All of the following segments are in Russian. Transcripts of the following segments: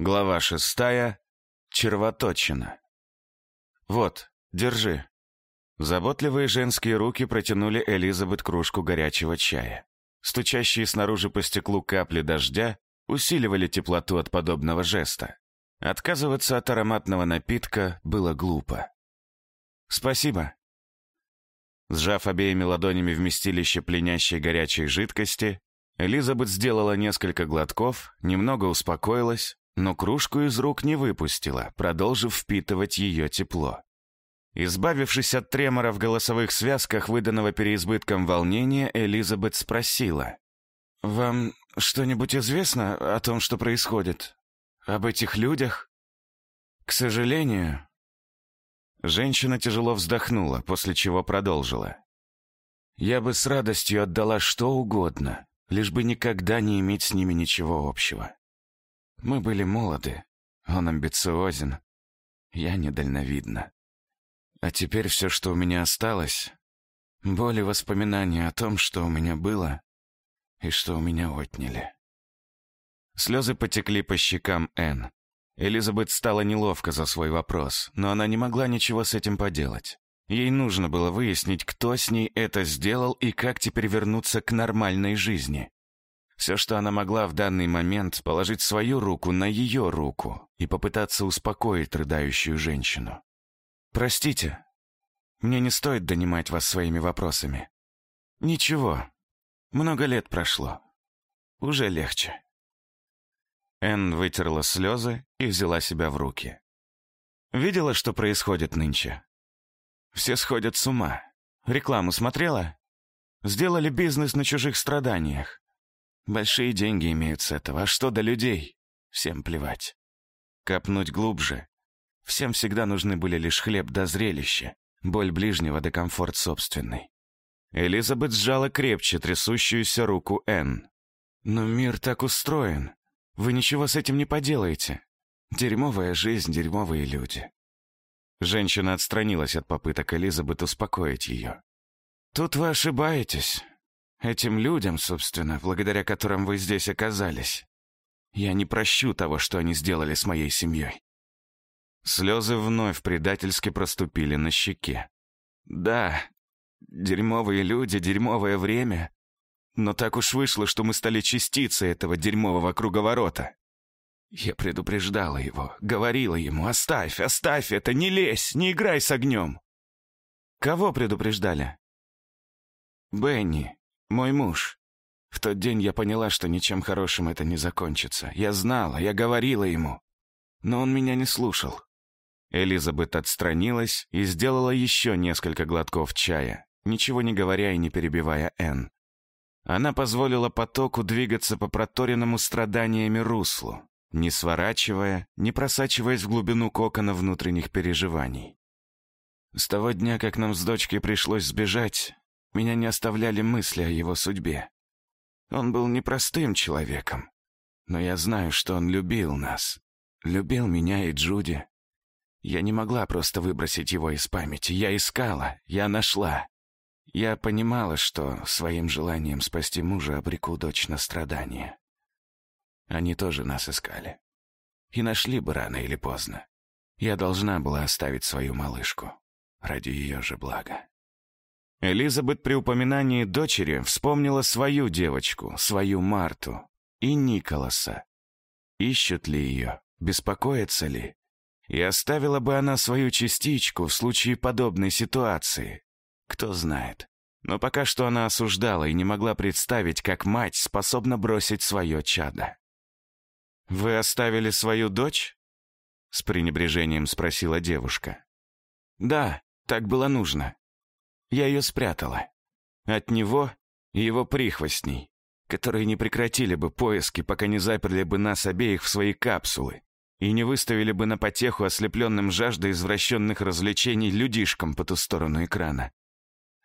Глава шестая. Червоточина. «Вот, держи». Заботливые женские руки протянули Элизабет кружку горячего чая. Стучащие снаружи по стеклу капли дождя усиливали теплоту от подобного жеста. Отказываться от ароматного напитка было глупо. «Спасибо». Сжав обеими ладонями вместилище пленящей горячей жидкости, Элизабет сделала несколько глотков, немного успокоилась, но кружку из рук не выпустила, продолжив впитывать ее тепло. Избавившись от тремора в голосовых связках, выданного переизбытком волнения, Элизабет спросила. «Вам что-нибудь известно о том, что происходит? Об этих людях?» «К сожалению...» Женщина тяжело вздохнула, после чего продолжила. «Я бы с радостью отдала что угодно, лишь бы никогда не иметь с ними ничего общего. Мы были молоды, он амбициозен, я недальновидна. А теперь все, что у меня осталось, боли воспоминания о том, что у меня было и что у меня отняли. Слезы потекли по щекам Энн. Элизабет стала неловко за свой вопрос, но она не могла ничего с этим поделать. Ей нужно было выяснить, кто с ней это сделал и как теперь вернуться к нормальной жизни. Все, что она могла в данный момент, положить свою руку на ее руку и попытаться успокоить рыдающую женщину. «Простите, мне не стоит донимать вас своими вопросами. Ничего, много лет прошло. Уже легче». Энн вытерла слезы и взяла себя в руки. «Видела, что происходит нынче? Все сходят с ума. Рекламу смотрела? Сделали бизнес на чужих страданиях. Большие деньги имеют с этого, а что до людей? Всем плевать. Копнуть глубже. Всем всегда нужны были лишь хлеб да зрелище, боль ближнего да комфорт собственный. Элизабет сжала крепче трясущуюся руку Энн. «Но мир так устроен. Вы ничего с этим не поделаете. Дерьмовая жизнь, дерьмовые люди». Женщина отстранилась от попыток Элизабет успокоить ее. «Тут вы ошибаетесь. Этим людям, собственно, благодаря которым вы здесь оказались. Я не прощу того, что они сделали с моей семьей. Слезы вновь предательски проступили на щеке. Да, дерьмовые люди, дерьмовое время. Но так уж вышло, что мы стали частицей этого дерьмового круговорота. Я предупреждала его, говорила ему, оставь, оставь это, не лезь, не играй с огнем. Кого предупреждали? Бенни. Мой муж. В тот день я поняла, что ничем хорошим это не закончится. Я знала, я говорила ему. Но он меня не слушал. Элизабет отстранилась и сделала еще несколько глотков чая, ничего не говоря и не перебивая Энн. Она позволила потоку двигаться по проторенному страданиями руслу, не сворачивая, не просачиваясь в глубину кокона внутренних переживаний. С того дня, как нам с дочкой пришлось сбежать, меня не оставляли мысли о его судьбе. Он был непростым человеком, но я знаю, что он любил нас. Любил меня и Джуди. Я не могла просто выбросить его из памяти. Я искала, я нашла. Я понимала, что своим желанием спасти мужа обреку дочь на страдания. Они тоже нас искали. И нашли бы рано или поздно. Я должна была оставить свою малышку. Ради ее же блага. Элизабет при упоминании дочери вспомнила свою девочку, свою Марту и Николаса. Ищут ли ее, беспокоятся ли? И оставила бы она свою частичку в случае подобной ситуации? Кто знает. Но пока что она осуждала и не могла представить, как мать способна бросить свое чадо. «Вы оставили свою дочь?» — с пренебрежением спросила девушка. «Да, так было нужно. Я ее спрятала. От него и его прихвостней, которые не прекратили бы поиски, пока не заперли бы нас обеих в свои капсулы и не выставили бы на потеху ослепленным жаждой извращенных развлечений людишкам по ту сторону экрана.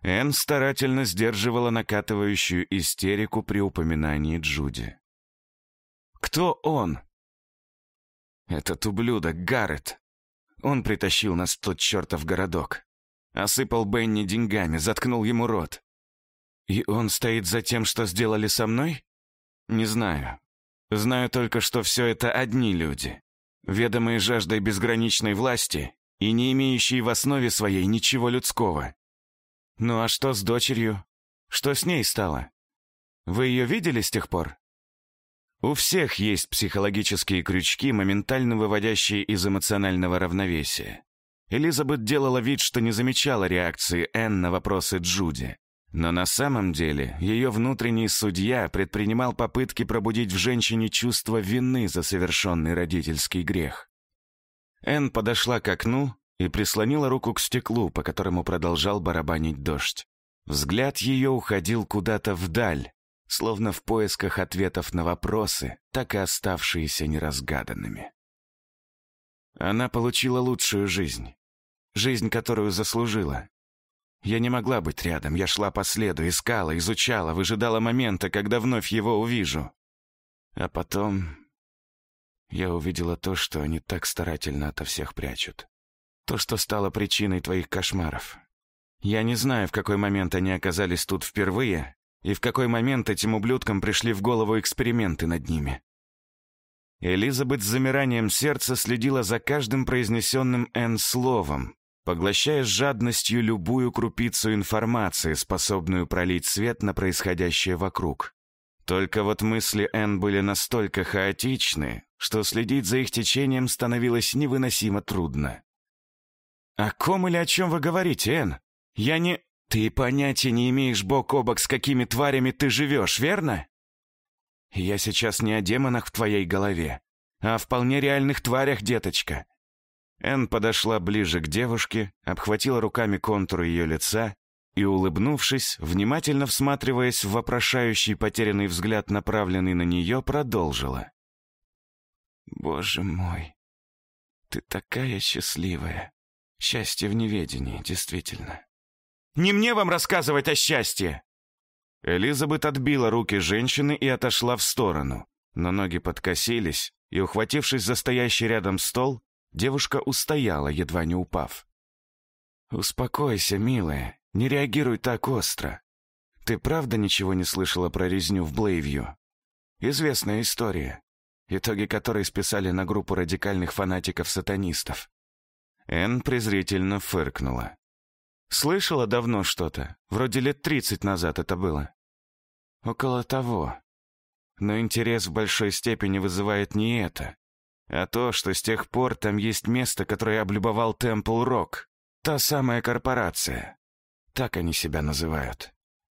Энн старательно сдерживала накатывающую истерику при упоминании Джуди. «Кто он?» «Этот ублюдок, Гаррет. Он притащил нас в тот чертов городок. Осыпал Бенни деньгами, заткнул ему рот. И он стоит за тем, что сделали со мной? Не знаю. Знаю только, что все это одни люди, ведомые жаждой безграничной власти и не имеющие в основе своей ничего людского. Ну а что с дочерью? Что с ней стало? Вы ее видели с тех пор? У всех есть психологические крючки, моментально выводящие из эмоционального равновесия. Элизабет делала вид, что не замечала реакции Энн на вопросы Джуди. Но на самом деле ее внутренний судья предпринимал попытки пробудить в женщине чувство вины за совершенный родительский грех. Энн подошла к окну и прислонила руку к стеклу, по которому продолжал барабанить дождь. Взгляд ее уходил куда-то вдаль, словно в поисках ответов на вопросы, так и оставшиеся неразгаданными. Она получила лучшую жизнь. Жизнь, которую заслужила. Я не могла быть рядом, я шла по следу, искала, изучала, выжидала момента, когда вновь его увижу. А потом я увидела то, что они так старательно ото всех прячут. То, что стало причиной твоих кошмаров. Я не знаю, в какой момент они оказались тут впервые, и в какой момент этим ублюдкам пришли в голову эксперименты над ними. Элизабет с замиранием сердца следила за каждым произнесенным «Н» словом, поглощая с жадностью любую крупицу информации, способную пролить свет на происходящее вокруг. Только вот мысли Энн были настолько хаотичны, что следить за их течением становилось невыносимо трудно. «О ком или о чем вы говорите, Энн? Я не...» «Ты понятия не имеешь бок о бок, с какими тварями ты живешь, верно?» «Я сейчас не о демонах в твоей голове, а о вполне реальных тварях, деточка. Энн подошла ближе к девушке, обхватила руками контуры ее лица и, улыбнувшись, внимательно всматриваясь в вопрошающий потерянный взгляд, направленный на нее, продолжила. «Боже мой, ты такая счастливая. Счастье в неведении, действительно». «Не мне вам рассказывать о счастье!» Элизабет отбила руки женщины и отошла в сторону, но ноги подкосились, и, ухватившись за стоящий рядом стол, Девушка устояла, едва не упав. «Успокойся, милая, не реагируй так остро. Ты правда ничего не слышала про резню в Блейвью? Известная история, итоги которой списали на группу радикальных фанатиков-сатанистов». Энн презрительно фыркнула. «Слышала давно что-то, вроде лет тридцать назад это было». «Около того. Но интерес в большой степени вызывает не это, а то, что с тех пор там есть место, которое облюбовал Темпл Рок. Та самая корпорация. Так они себя называют.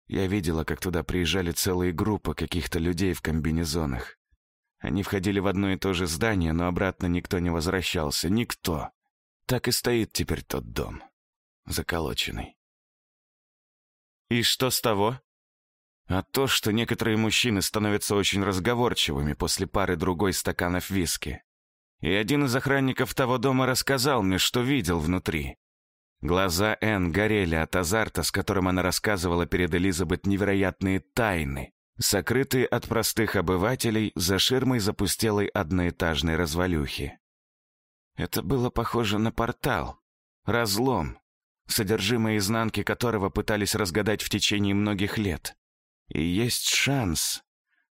Я видела, как туда приезжали целые группы каких-то людей в комбинезонах. Они входили в одно и то же здание, но обратно никто не возвращался. Никто. Так и стоит теперь тот дом. Заколоченный. И что с того? А то, что некоторые мужчины становятся очень разговорчивыми после пары-другой стаканов виски. И один из охранников того дома рассказал мне, что видел внутри. Глаза Энн горели от азарта, с которым она рассказывала перед Элизабет невероятные тайны, сокрытые от простых обывателей за ширмой запустелой одноэтажной развалюхи. Это было похоже на портал, разлом, содержимое изнанки которого пытались разгадать в течение многих лет. И есть шанс,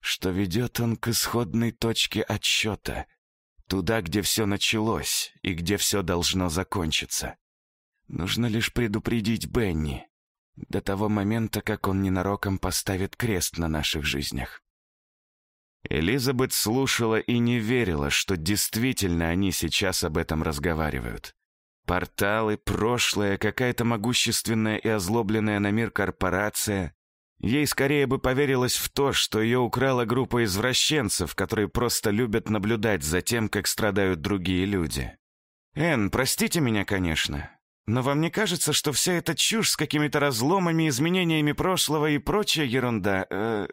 что ведет он к исходной точке отсчета — Туда, где все началось и где все должно закончиться. Нужно лишь предупредить Бенни до того момента, как он ненароком поставит крест на наших жизнях. Элизабет слушала и не верила, что действительно они сейчас об этом разговаривают. Порталы, прошлое, какая-то могущественная и озлобленная на мир корпорация, Ей скорее бы поверилось в то, что ее украла группа извращенцев, которые просто любят наблюдать за тем, как страдают другие люди. «Энн, простите меня, конечно, но вам не кажется, что вся эта чушь с какими-то разломами, изменениями прошлого и прочая ерунда... Э,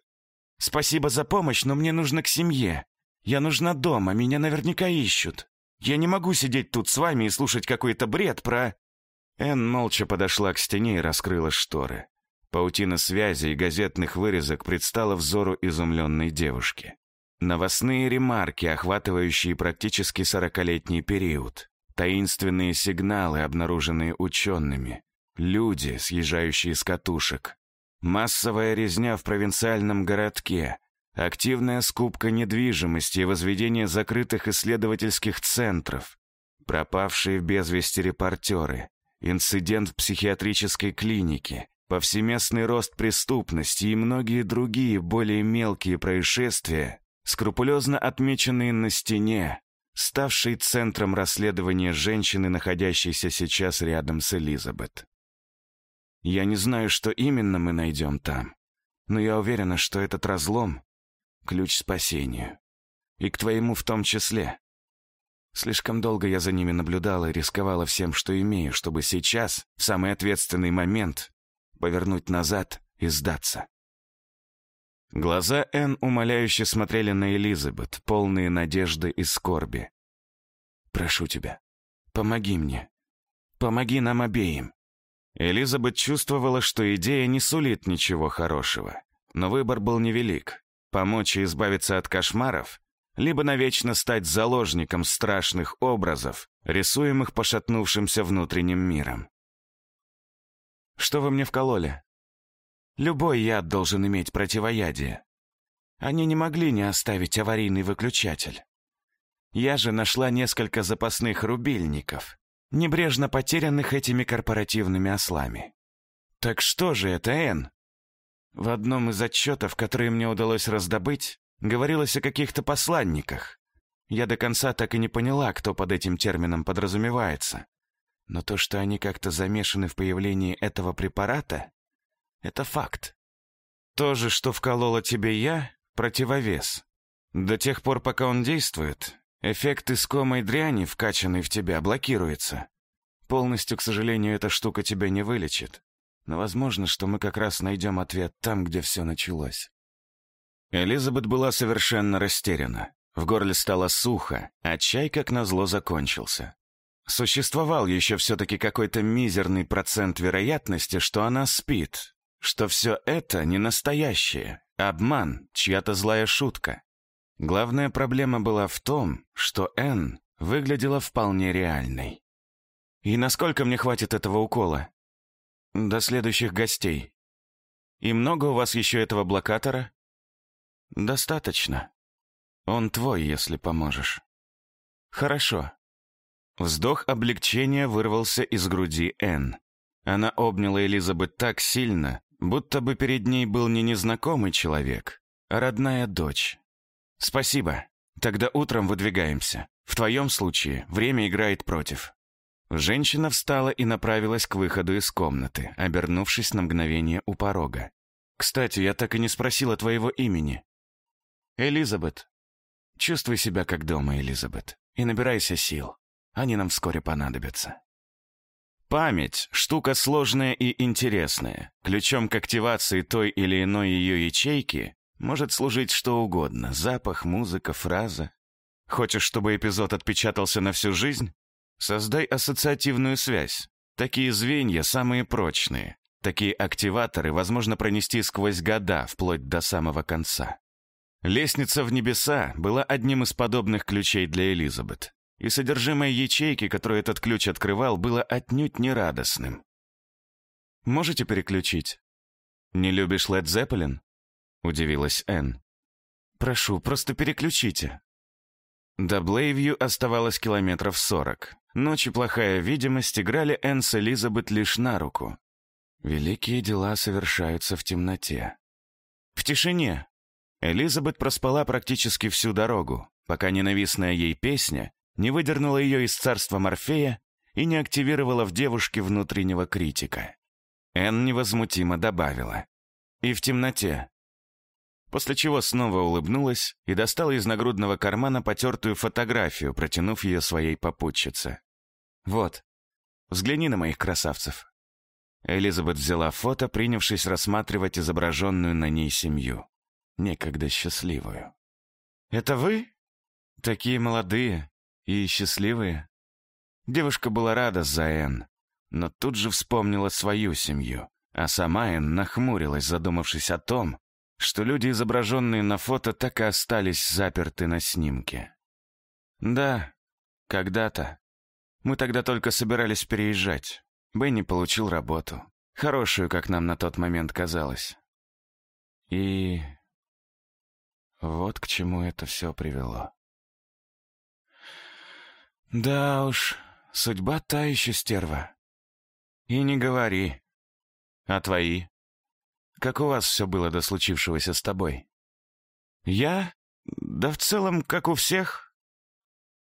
спасибо за помощь, но мне нужно к семье. Я нужна дома, меня наверняка ищут. Я не могу сидеть тут с вами и слушать какой-то бред про...» Энн молча подошла к стене и раскрыла шторы. Паутина связи и газетных вырезок предстала взору изумленной девушки. Новостные ремарки, охватывающие практически сорокалетний период. Таинственные сигналы, обнаруженные учеными. Люди, съезжающие с катушек. Массовая резня в провинциальном городке. активная скупка недвижимости и возведение закрытых исследовательских центров, пропавшие без вести репортеры, инцидент в психиатрической клинике, повсеместный рост преступности и многие другие более мелкие происшествия, скрупулезно отмеченные на стене, ставшей центром расследования женщины, находящейся сейчас рядом с Элизабет. Я не знаю, что именно мы найдем там, но я уверена, что этот разлом — ключ спасению. И к твоему в том числе. Слишком долго я за ними наблюдала и рисковала всем, что имею, чтобы сейчас, в самый ответственный момент, повернуть назад и сдаться. Глаза Энн умоляюще смотрели на Элизабет, полные надежды и скорби. «Прошу тебя, помоги мне. Помоги нам обеим». Элизабет чувствовала, что идея не сулит ничего хорошего. Но выбор был невелик. Помочь и избавиться от кошмаров, либо навечно стать заложником страшных образов, рисуемых пошатнувшимся внутренним миром. «Что вы мне вкололи?» «Любой яд должен иметь противоядие. Они не могли не оставить аварийный выключатель. Я же нашла несколько запасных рубильников, небрежно потерянных этими корпоративными ослами. Так что же это, Эн? В одном из отчетов, которые мне удалось раздобыть, говорилось о каких-то посланниках. Я до конца так и не поняла, кто под этим термином подразумевается. Но то, что они как-то замешаны в появлении этого препарата, это факт. То же, что вколола тебе я, противовес. До тех пор, пока он действует, Эффект искомой дряни, вкачанный в тебя, блокируется. Полностью, к сожалению, эта штука тебя не вылечит. Но возможно, что мы как раз найдем ответ там, где все началось. Элизабет была совершенно растеряна. В горле стало сухо, а чай, как назло, закончился. Существовал еще все-таки какой-то мизерный процент вероятности, что она спит, что все это не настоящее, обман, чья-то злая шутка. Главная проблема была в том, что Энн выглядела вполне реальной. «И насколько мне хватит этого укола?» «До следующих гостей. И много у вас еще этого блокатора?» «Достаточно. Он твой, если поможешь». «Хорошо». Вздох облегчения вырвался из груди Энн. Она обняла Элизабет так сильно, будто бы перед ней был не незнакомый человек, а родная дочь. «Спасибо. Тогда утром выдвигаемся. В твоем случае время играет против». Женщина встала и направилась к выходу из комнаты, обернувшись на мгновение у порога. «Кстати, я так и не спросила твоего имени». «Элизабет». «Чувствуй себя как дома, Элизабет, и набирайся сил. Они нам вскоре понадобятся». Память — штука сложная и интересная. Ключом к активации той или иной ее ячейки может служить что угодно — запах, музыка, фраза. Хочешь, чтобы эпизод отпечатался на всю жизнь? Создай ассоциативную связь. Такие звенья самые прочные. Такие активаторы возможно пронести сквозь года, вплоть до самого конца. Лестница в небеса была одним из подобных ключей для Элизабет. И содержимое ячейки, которую этот ключ открывал, было отнюдь не радостным. «Можете переключить?» «Не любишь Лед Зеппелин?» удивилась Энн. «Прошу, просто переключите». До Блейвью оставалось километров сорок. Ночь плохая видимость играли Энн с Элизабет лишь на руку. Великие дела совершаются в темноте. В тишине. Элизабет проспала практически всю дорогу, пока ненавистная ей песня не выдернула ее из царства Морфея и не активировала в девушке внутреннего критика. Энн невозмутимо добавила. И в темноте, после чего снова улыбнулась и достала из нагрудного кармана потертую фотографию, протянув ее своей попутчице. «Вот, взгляни на моих красавцев». Элизабет взяла фото, принявшись рассматривать изображенную на ней семью. Некогда счастливую. «Это вы? Такие молодые и счастливые?» Девушка была рада за Энн, но тут же вспомнила свою семью, а сама Энн нахмурилась, задумавшись о том, что люди, изображенные на фото, так и остались заперты на снимке. Да, когда-то. Мы тогда только собирались переезжать. Бенни получил работу. Хорошую, как нам на тот момент казалось. И... Вот к чему это все привело. Да уж, судьба та еще стерва. И не говори. А твои? Как у вас все было до случившегося с тобой? Я? Да в целом, как у всех.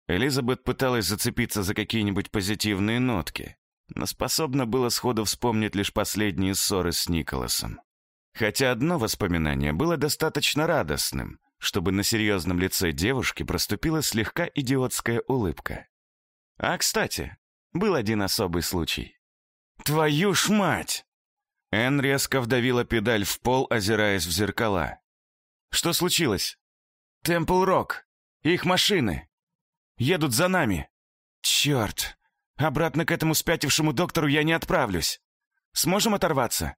Элизабет пыталась зацепиться за какие-нибудь позитивные нотки, но способна была сходу вспомнить лишь последние ссоры с Николасом. Хотя одно воспоминание было достаточно радостным, чтобы на серьезном лице девушки проступила слегка идиотская улыбка. А, кстати, был один особый случай. «Твою ж мать!» Энн резко вдавила педаль в пол, озираясь в зеркала. «Что случилось?» «Темпл Рок! Их машины! Едут за нами! Черт! Обратно к этому спятившему доктору я не отправлюсь! Сможем оторваться?»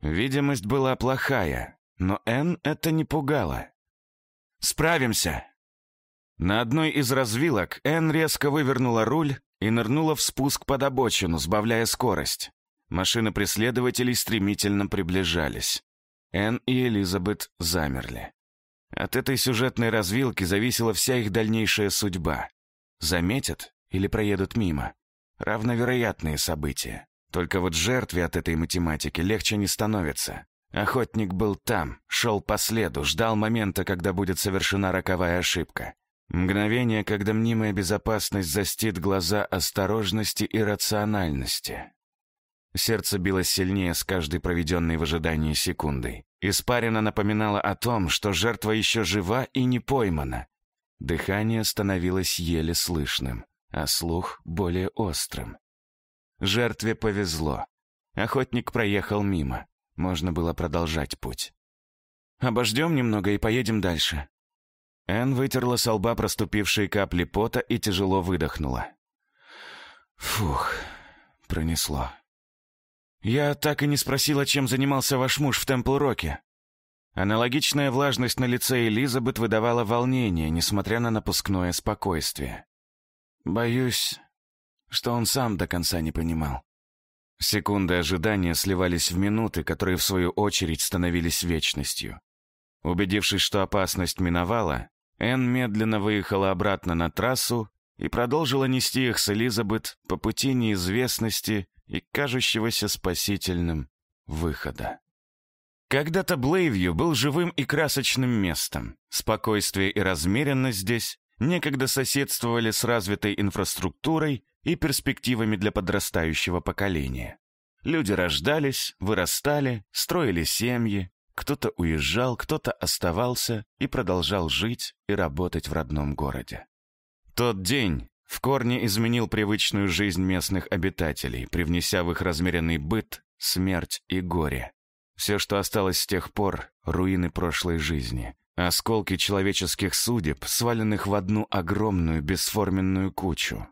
Видимость была плохая, но Энн это не пугало. «Справимся!» На одной из развилок Энн резко вывернула руль и нырнула в спуск под обочину, сбавляя скорость. Машины преследователей стремительно приближались. Энн и Элизабет замерли. От этой сюжетной развилки зависела вся их дальнейшая судьба. Заметят или проедут мимо. Равновероятные события. Только вот жертве от этой математики легче не становится. Охотник был там, шел по следу, ждал момента, когда будет совершена роковая ошибка. Мгновение, когда мнимая безопасность застит глаза осторожности и рациональности. Сердце билось сильнее с каждой проведенной в ожидании секундой. Испарина напоминала о том, что жертва еще жива и не поймана. Дыхание становилось еле слышным, а слух более острым. Жертве повезло. Охотник проехал мимо. Можно было продолжать путь. «Обождем немного и поедем дальше». Энн вытерла с лба проступившие капли пота и тяжело выдохнула. «Фух, пронесло». «Я так и не спросила, чем занимался ваш муж в Темпл-Роке». Аналогичная влажность на лице Элизабет выдавала волнение, несмотря на напускное спокойствие. «Боюсь, что он сам до конца не понимал. Секунды ожидания сливались в минуты, которые, в свою очередь, становились вечностью. Убедившись, что опасность миновала, Энн медленно выехала обратно на трассу и продолжила нести их с Элизабет по пути неизвестности и кажущегося спасительным выхода. Когда-то Блейвью был живым и красочным местом. Спокойствие и размеренность здесь некогда соседствовали с развитой инфраструктурой и перспективами для подрастающего поколения. Люди рождались, вырастали, строили семьи, кто-то уезжал, кто-то оставался и продолжал жить и работать в родном городе. Тот день в корне изменил привычную жизнь местных обитателей, привнеся в их размеренный быт смерть и горе. Все, что осталось с тех пор, руины прошлой жизни, осколки человеческих судеб, сваленных в одну огромную бесформенную кучу.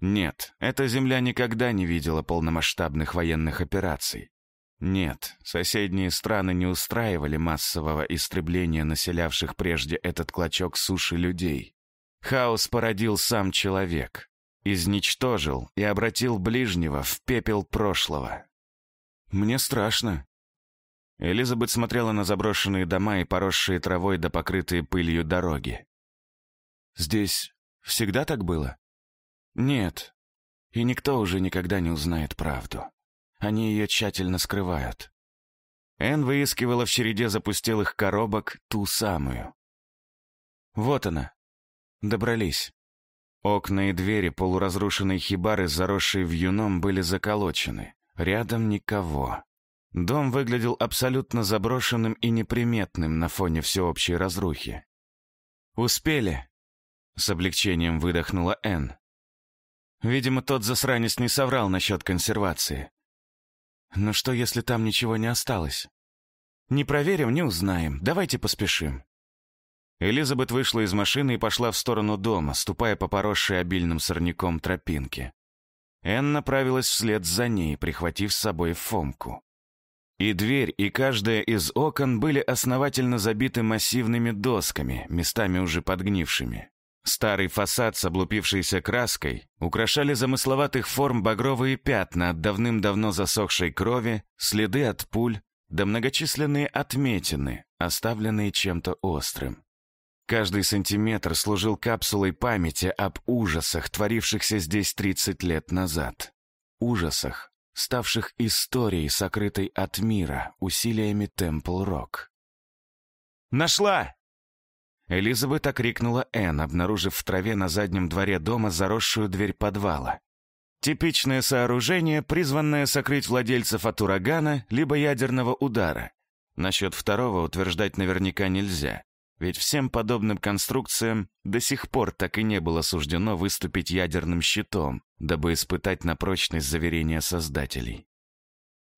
Нет, эта земля никогда не видела полномасштабных военных операций. Нет, соседние страны не устраивали массового истребления населявших прежде этот клочок суши людей. Хаос породил сам человек, изничтожил и обратил ближнего в пепел прошлого. «Мне страшно». Элизабет смотрела на заброшенные дома и поросшие травой да покрытые пылью дороги. «Здесь всегда так было?» Нет. И никто уже никогда не узнает правду. Они ее тщательно скрывают. Энн выискивала в череде запустелых коробок ту самую. Вот она. Добрались. Окна и двери полуразрушенной хибары, заросшие вьюном, были заколочены. Рядом никого. Дом выглядел абсолютно заброшенным и неприметным на фоне всеобщей разрухи. «Успели!» — с облегчением выдохнула Энн. Видимо, тот засранец не соврал насчет консервации. Но что, если там ничего не осталось? Не проверим, не узнаем. Давайте поспешим. Элизабет вышла из машины и пошла в сторону дома, ступая по поросшей обильным сорняком тропинке. Энн направилась вслед за ней, прихватив с собой Фомку. И дверь, и каждая из окон были основательно забиты массивными досками, местами уже подгнившими. Старый фасад с облупившейся краской украшали замысловатых форм багровые пятна от давным-давно засохшей крови, следы от пуль, да многочисленные отметины, оставленные чем-то острым. Каждый сантиметр служил капсулой памяти об ужасах, творившихся здесь 30 лет назад. Ужасах, ставших историей, сокрытой от мира, усилиями Темпл Рок. «Нашла!» Элизабет окрикнула Энн, обнаружив в траве на заднем дворе дома заросшую дверь подвала. Типичное сооружение, призванное сокрыть владельцев от урагана либо ядерного удара. Насчет второго утверждать наверняка нельзя, ведь всем подобным конструкциям до сих пор так и не было суждено выступить ядерным щитом, дабы испытать на прочность заверения создателей.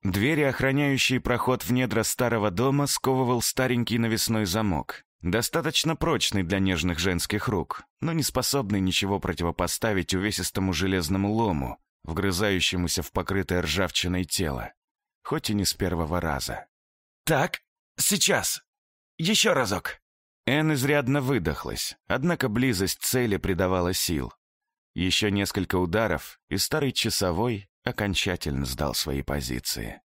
Двери, охраняющие проход в недра старого дома, сковывал старенький навесной замок. Достаточно прочный для нежных женских рук, но не способный ничего противопоставить увесистому железному лому, вгрызающемуся в покрытое ржавчиной тело. Хоть и не с первого раза. «Так, сейчас. Еще разок». Энн изрядно выдохлась, однако близость цели придавала сил. Еще несколько ударов, и старый часовой окончательно сдал свои позиции.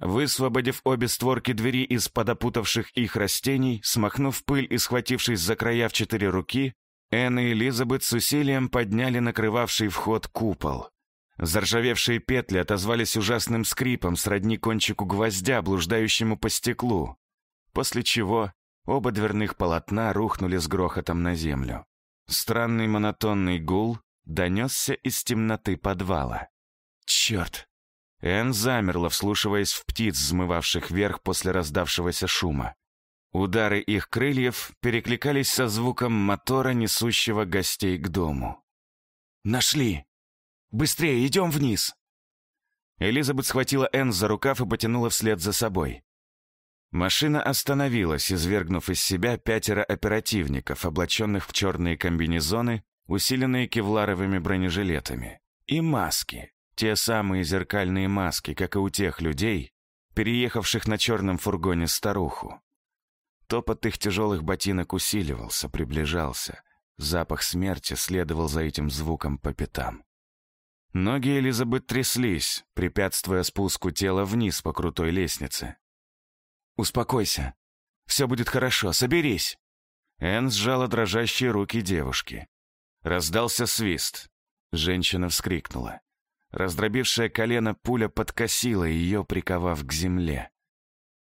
Высвободив обе створки двери из-под опутавших их растений, смахнув пыль и схватившись за края в четыре руки, Энн и Элизабет с усилием подняли накрывавший вход купол. Заржавевшие петли отозвались ужасным скрипом сродни кончику гвоздя, блуждающему по стеклу, после чего оба дверных полотна рухнули с грохотом на землю. Странный монотонный гул донесся из темноты подвала. «Черт!» Энн замерла, вслушиваясь в птиц, взмывавших вверх после раздавшегося шума. Удары их крыльев перекликались со звуком мотора, несущего гостей к дому. «Нашли! Быстрее, идем вниз!» Элизабет схватила Энн за рукав и потянула вслед за собой. Машина остановилась, извергнув из себя пятеро оперативников, облаченных в черные комбинезоны, усиленные кевларовыми бронежилетами, и маски, те самые зеркальные маски, как и у тех людей, переехавших на черном фургоне старуху. Топот их тяжелых ботинок усиливался, приближался. Запах смерти следовал за этим звуком по пятам. Ноги Элизабет тряслись, препятствуя спуску тела вниз по крутой лестнице. «Успокойся. Все будет хорошо. Соберись!» Энн сжала дрожащие руки девушки. Раздался свист. Женщина вскрикнула. Раздробившая колено пуля подкосила ее, приковав к земле.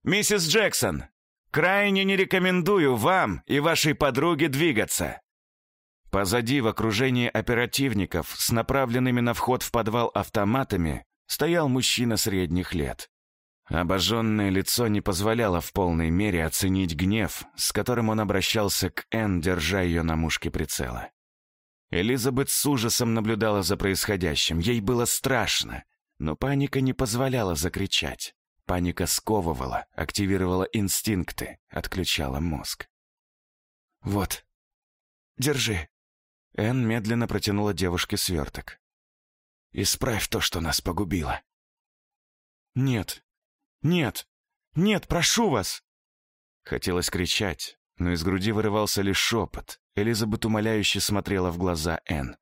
«Миссис Джексон, крайне не рекомендую вам и вашей подруге двигаться!» Позади, в окружении оперативников, с направленными на вход в подвал автоматами, стоял мужчина средних лет. Обожженное лицо не позволяло в полной мере оценить гнев, с которым он обращался к Энн, держа ее на мушке прицела. Элизабет с ужасом наблюдала за происходящим. Ей было страшно, но паника не позволяла закричать. Паника сковывала, активировала инстинкты, отключала мозг. «Вот, держи». Энн медленно протянула девушке сверток. «Исправь то, что нас погубило». «Нет, нет, нет, прошу вас!» Хотелось кричать, но из груди вырывался лишь шепот. Элизабет умоляюще смотрела в глаза Энн.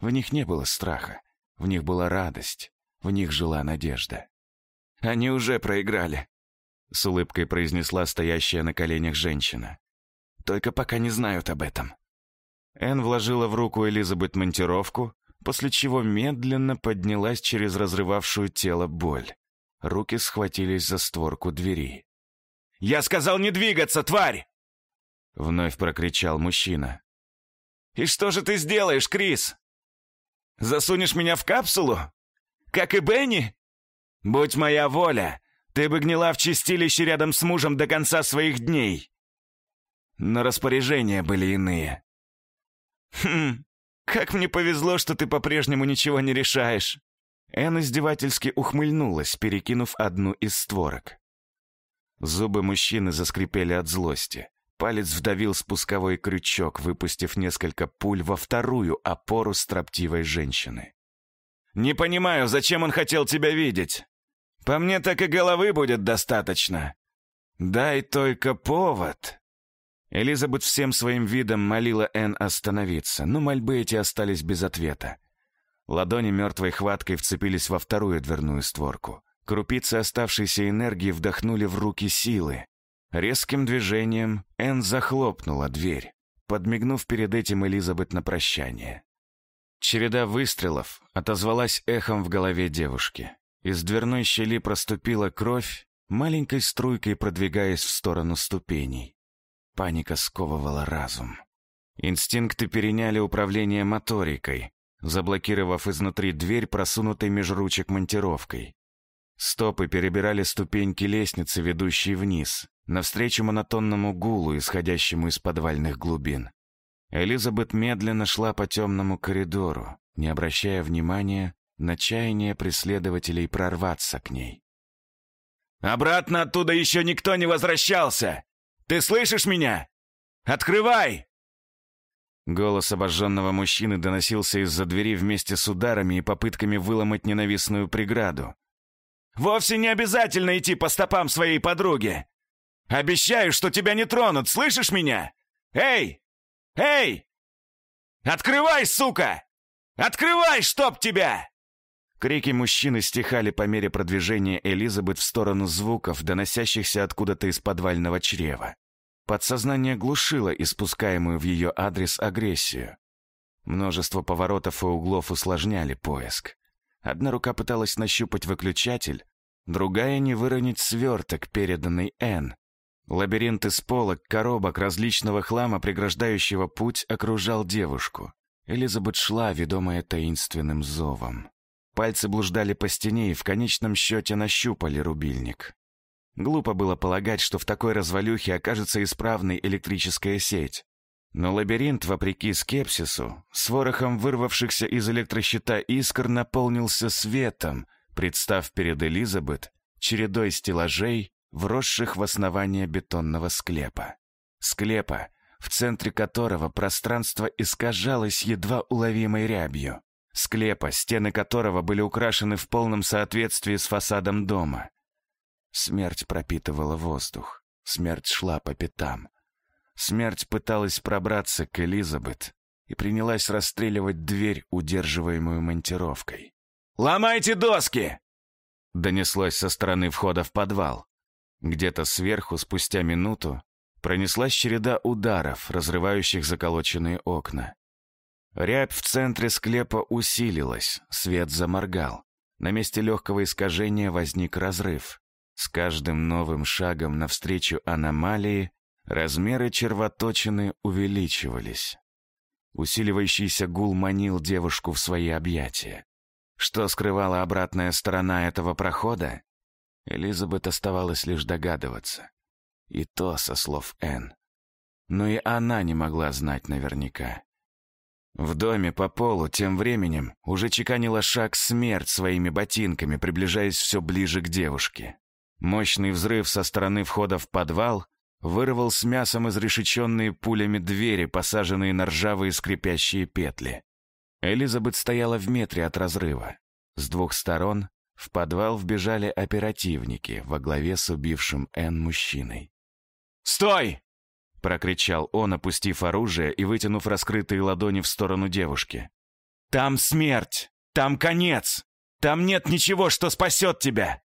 В них не было страха, в них была радость, в них жила надежда. «Они уже проиграли», — с улыбкой произнесла стоящая на коленях женщина. «Только пока не знают об этом». Энн вложила в руку Элизабет монтировку, после чего медленно поднялась через разрывавшую тело боль. Руки схватились за створку двери. «Я сказал не двигаться, тварь!» Вновь прокричал мужчина. «И что же ты сделаешь, Крис? Засунешь меня в капсулу? Как и Бенни? Будь моя воля, ты бы гнила в чистилище рядом с мужем до конца своих дней. Но распоряжения были иные. Хм, как мне повезло, что ты по-прежнему ничего не решаешь. Эн издевательски ухмыльнулась, перекинув одну из створок. Зубы мужчины заскрипели от злости. Палец вдавил спусковой крючок, выпустив несколько пуль во вторую опору строптивой женщины. «Не понимаю, зачем он хотел тебя видеть? По мне так и головы будет достаточно. Дай только повод». Элизабет всем своим видом молила Энн остановиться, но мольбы эти остались без ответа. Ладони мертвой хваткой вцепились во вторую дверную створку. Крупицы оставшейся энергии вдохнули в руки силы. Резким движением Энн захлопнула дверь, подмигнув перед этим Элизабет на прощание. Череда выстрелов отозвалась эхом в голове девушки. Из дверной щели проступила кровь, маленькой струйкой продвигаясь в сторону ступеней. Паника сковывала разум. Инстинкты переняли управление моторикой, заблокировав изнутри дверь, просунутой меж ручек монтировкой. Стопы перебирали ступеньки лестницы, ведущей вниз, навстречу монотонному гулу, исходящему из подвальных глубин. Элизабет медленно шла по темному коридору, не обращая внимания на чаяние преследователей прорваться к ней. «Обратно оттуда еще никто не возвращался! Ты слышишь меня? Открывай!» Голос обожженного мужчины доносился из-за двери вместе с ударами и попытками выломать ненавистную преграду. «Вовсе не обязательно идти по стопам своей подруги! Обещаю, что тебя не тронут, слышишь меня? Эй! Эй! Открывай, сука! Открывай, чтоб тебя!» Крики мужчины стихали по мере продвижения Элизабет в сторону звуков, доносящихся откуда-то из подвального чрева. Подсознание глушило испускаемую в ее адрес агрессию. Множество поворотов и углов усложняли поиск. Одна рука пыталась нащупать выключатель, другая — не выронить сверток, переданный Н. Лабиринт из полок, коробок, различного хлама, преграждающего путь, окружал девушку. Элизабет шла, ведомая таинственным зовом. Пальцы блуждали по стене и в конечном счете нащупали рубильник. Глупо было полагать, что в такой развалюхе окажется исправной электрическая сеть. Но лабиринт, вопреки скепсису, с ворохом вырвавшихся из электрощита искр наполнился светом, представ перед Элизабет чередой стеллажей, вросших в основание бетонного склепа. Склепа, в центре которого пространство искажалось едва уловимой рябью. Склепа, стены которого были украшены в полном соответствии с фасадом дома. Смерть пропитывала воздух. Смерть шла по пятам. Смерть пыталась пробраться к Элизабет и принялась расстреливать дверь, удерживаемую монтировкой. «Ломайте доски!» Донеслось со стороны входа в подвал. Где-то сверху, спустя минуту, пронеслась череда ударов, разрывающих заколоченные окна. Рябь в центре склепа усилилась, свет заморгал. На месте легкого искажения возник разрыв. С каждым новым шагом навстречу аномалии размеры червоточины увеличивались. Усиливающийся гул манил девушку в свои объятия. Что скрывала обратная сторона этого прохода? Элизабет оставалось лишь догадываться. И то со слов Энн. Но и она не могла знать наверняка. В доме по полу тем временем уже чеканила шаг смерть своими ботинками, приближаясь все ближе к девушке. Мощный взрыв со стороны входа в подвал вырвал с мясом изрешеченные пулями двери, посаженные на ржавые скрипящие петли. Элизабет стояла в метре от разрыва. С двух сторон в подвал вбежали оперативники во главе с убившим Энн мужчиной. «Стой!» — прокричал он, опустив оружие и вытянув раскрытые ладони в сторону девушки. «Там смерть! Там конец! Там нет ничего, что спасет тебя!»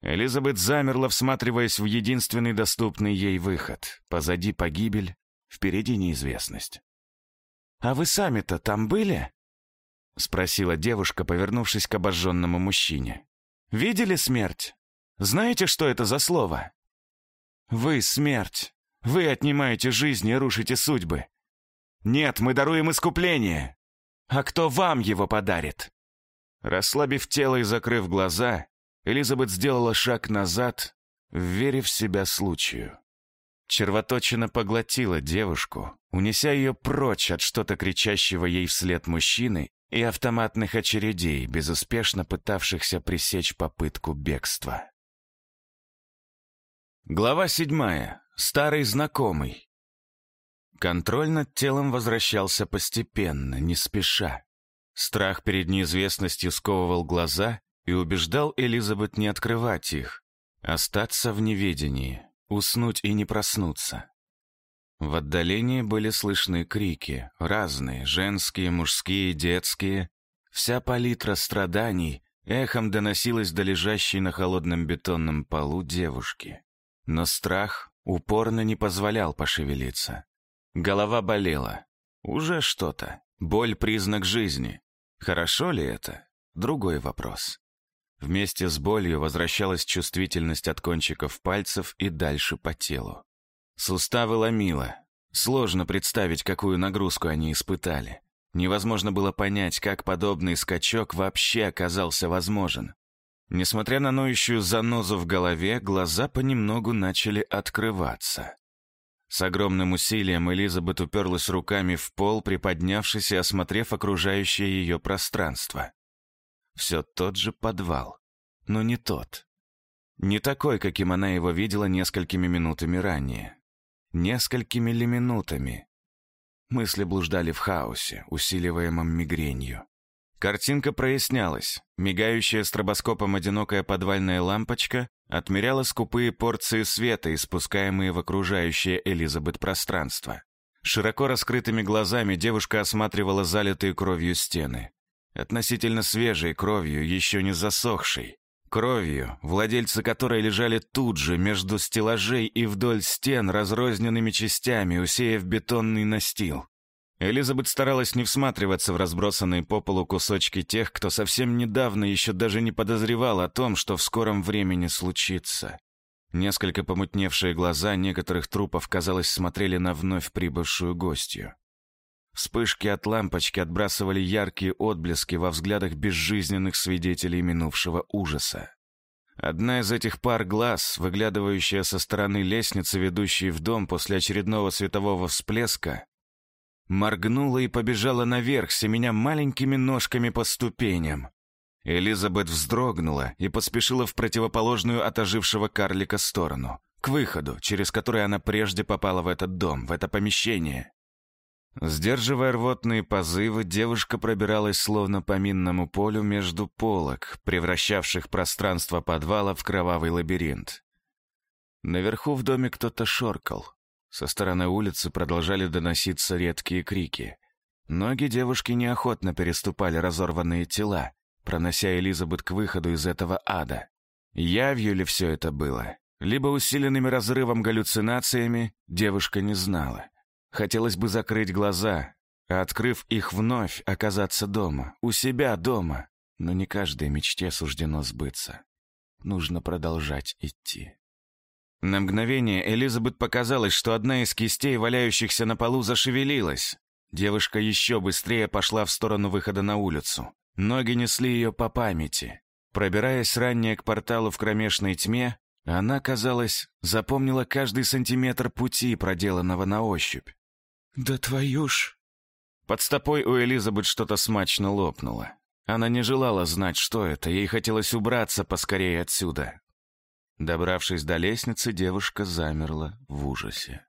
Элизабет замерла, всматриваясь в единственный доступный ей выход. Позади погибель, впереди неизвестность. «А вы сами-то там были?» — спросила девушка, повернувшись к обожженному мужчине. «Видели смерть? Знаете, что это за слово?» «Вы — смерть. Вы отнимаете жизни и рушите судьбы. Нет, мы даруем искупление. А кто вам его подарит?» Расслабив тело и закрыв глаза, Элизабет сделала шаг назад, верив себя случаю. Червоточина поглотила девушку, унеся ее прочь от что-то кричащего ей вслед мужчины и автоматных очередей, безуспешно пытавшихся пресечь попытку бегства. Глава седьмая. Старый знакомый. Контроль над телом возвращался постепенно, не спеша. Страх перед неизвестностью сковывал глаза, и убеждал Элизабет не открывать их, остаться в неведении, уснуть и не проснуться. В отдалении были слышны крики, разные, женские, мужские, детские. Вся палитра страданий эхом доносилась до лежащей на холодном бетонном полу девушки. Но страх упорно не позволял пошевелиться. Голова болела. Уже что-то. Боль — признак жизни. Хорошо ли это? Другой вопрос. Вместе с болью возвращалась чувствительность от кончиков пальцев и дальше по телу. Суставы ломило. Сложно представить, какую нагрузку они испытали. Невозможно было понять, как подобный скачок вообще оказался возможен. Несмотря на ноющую занозу в голове, глаза понемногу начали открываться. С огромным усилием Элизабет уперлась руками в пол, приподнявшись и осмотрев окружающее ее пространство. Все тот же подвал, но не тот. Не такой, каким она его видела несколькими минутами ранее. Несколькими ли минутами? Мысли блуждали в хаосе, усиливаемом мигренью. Картинка прояснялась. Мигающая стробоскопом одинокая подвальная лампочка отмеряла скупые порции света, испускаемые в окружающее Элизабет пространство. Широко раскрытыми глазами девушка осматривала залитые кровью стены. Относительно свежей кровью, еще не засохшей. Кровью, владельцы которой лежали тут же, между стеллажей и вдоль стен, разрозненными частями, усеяв бетонный настил. Элизабет старалась не всматриваться в разбросанные по полу кусочки тех, кто совсем недавно еще даже не подозревал о том, что в скором времени случится. Несколько помутневшие глаза некоторых трупов, казалось, смотрели на вновь прибывшую гостью. Вспышки от лампочки отбрасывали яркие отблески во взглядах безжизненных свидетелей минувшего ужаса. Одна из этих пар глаз, выглядывающая со стороны лестницы, ведущей в дом после очередного светового всплеска, моргнула и побежала наверх, семеня маленькими ножками по ступеням. Элизабет вздрогнула и поспешила в противоположную от ожившего карлика сторону, к выходу, через который она прежде попала в этот дом, в это помещение. Сдерживая рвотные позывы, девушка пробиралась словно по минному полю между полок, превращавших пространство подвала в кровавый лабиринт. Наверху в доме кто-то шоркал. Со стороны улицы продолжали доноситься редкие крики. Ноги девушки неохотно переступали разорванные тела, пронося Элизабет к выходу из этого ада. Явью ли все это было? Либо усиленными разрывом галлюцинациями, девушка не знала. Хотелось бы закрыть глаза, а открыв их вновь, оказаться дома, у себя дома. Но не каждой мечте суждено сбыться. Нужно продолжать идти. На мгновение Элизабет показалось, что одна из кистей, валяющихся на полу, зашевелилась. Девушка еще быстрее пошла в сторону выхода на улицу. Ноги несли ее по памяти. Пробираясь ранее к порталу в кромешной тьме, она, казалось, запомнила каждый сантиметр пути, проделанного на ощупь. «Да твою ж...» Под стопой у Элизабет что-то смачно лопнуло. Она не желала знать, что это, ей хотелось убраться поскорее отсюда. Добравшись до лестницы, девушка замерла в ужасе.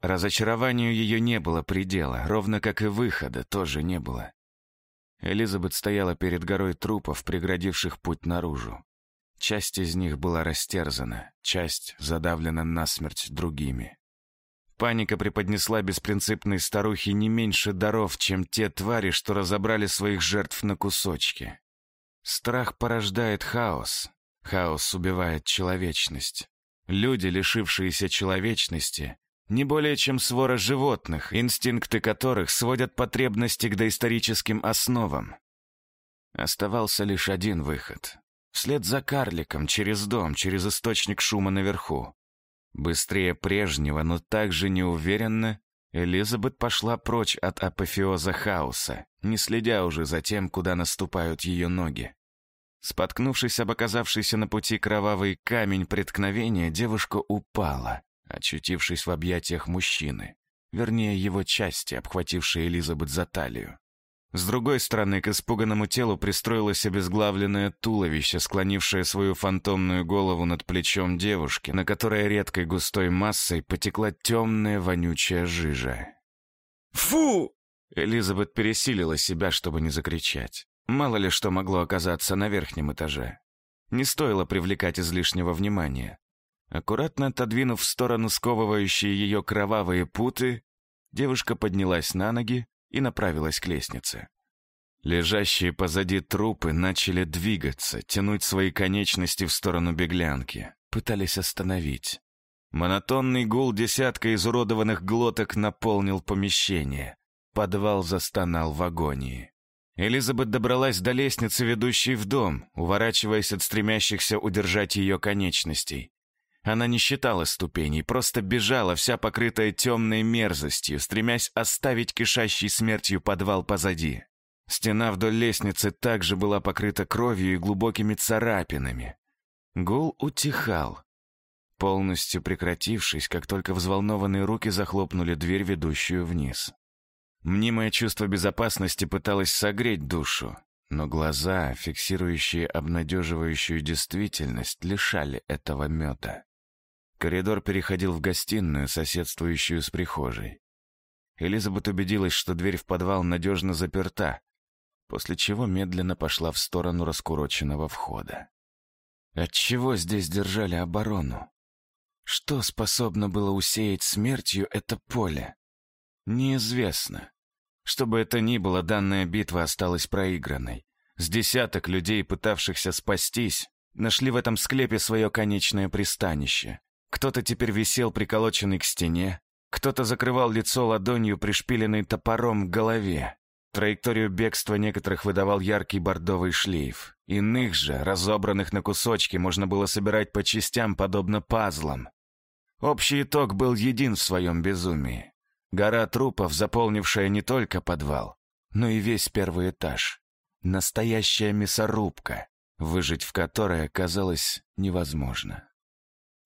Разочарованию ее не было предела, ровно как и выхода тоже не было. Элизабет стояла перед горой трупов, преградивших путь наружу. Часть из них была растерзана, часть задавлена насмерть другими. Паника преподнесла беспринципной старухе не меньше даров, чем те твари, что разобрали своих жертв на кусочки. Страх порождает хаос, Хаос убивает человечность. Люди, лишившиеся человечности, не более чем свора животных, инстинкты которых сводят потребности к доисторическим основам. Оставался лишь один выход. Вслед за карликом, через дом, через источник шума наверху. Быстрее прежнего, но также неуверенно, Элизабет пошла прочь от апофеоза хаоса, не следя уже за тем, куда наступают ее ноги. Споткнувшись об оказавшийся на пути кровавый камень преткновения, девушка упала, очутившись в объятиях мужчины, вернее, его части, обхватившей Элизабет за талию. С другой стороны, к испуганному телу пристроилось обезглавленное туловище, склонившее свою фантомную голову над плечом девушки, на которой редкой густой массой потекла темная вонючая жижа. «Фу!» Элизабет пересилила себя, чтобы не закричать. Мало ли что могло оказаться на верхнем этаже. Не стоило привлекать излишнего внимания. Аккуратно отодвинув в сторону сковывающие ее кровавые путы, девушка поднялась на ноги и направилась к лестнице. Лежащие позади трупы начали двигаться, тянуть свои конечности в сторону беглянки, пытались остановить. Монотонный гул десятка изуродованных глоток наполнил помещение. Подвал застонал в агонии. Элизабет добралась до лестницы, ведущей в дом, уворачиваясь от стремящихся удержать ее конечностей. Она не считала ступеней, просто бежала, вся покрытая темной мерзостью, стремясь оставить кишащий смертью подвал позади. Стена вдоль лестницы также была покрыта кровью и глубокими царапинами. Гул утихал, полностью прекратившись, как только взволнованные руки захлопнули дверь, ведущую вниз. Мнимое чувство безопасности пыталось согреть душу, но глаза, фиксирующие обнадеживающую действительность, лишали этого меда. Коридор переходил в гостиную, соседствующую с прихожей. Элизабет убедилась, что дверь в подвал надежно заперта, после чего медленно пошла в сторону раскуроченного входа. Отчего здесь держали оборону? Что способно было усеять смертью это поле? Неизвестно. Что бы это ни было, данная битва осталась проигранной. С десяток людей, пытавшихся спастись, нашли в этом склепе свое конечное пристанище. Кто-то теперь висел приколоченный к стене, кто-то закрывал лицо ладонью, пришпиленной топором к голове. Траекторию бегства некоторых выдавал яркий бордовый шлейф. Иных же, разобранных на кусочки, можно было собирать по частям, подобно пазлам. Общий итог был един в своем безумии. Гора трупов, заполнившая не только подвал, но и весь первый этаж. Настоящая мясорубка, выжить в которой оказалось невозможно.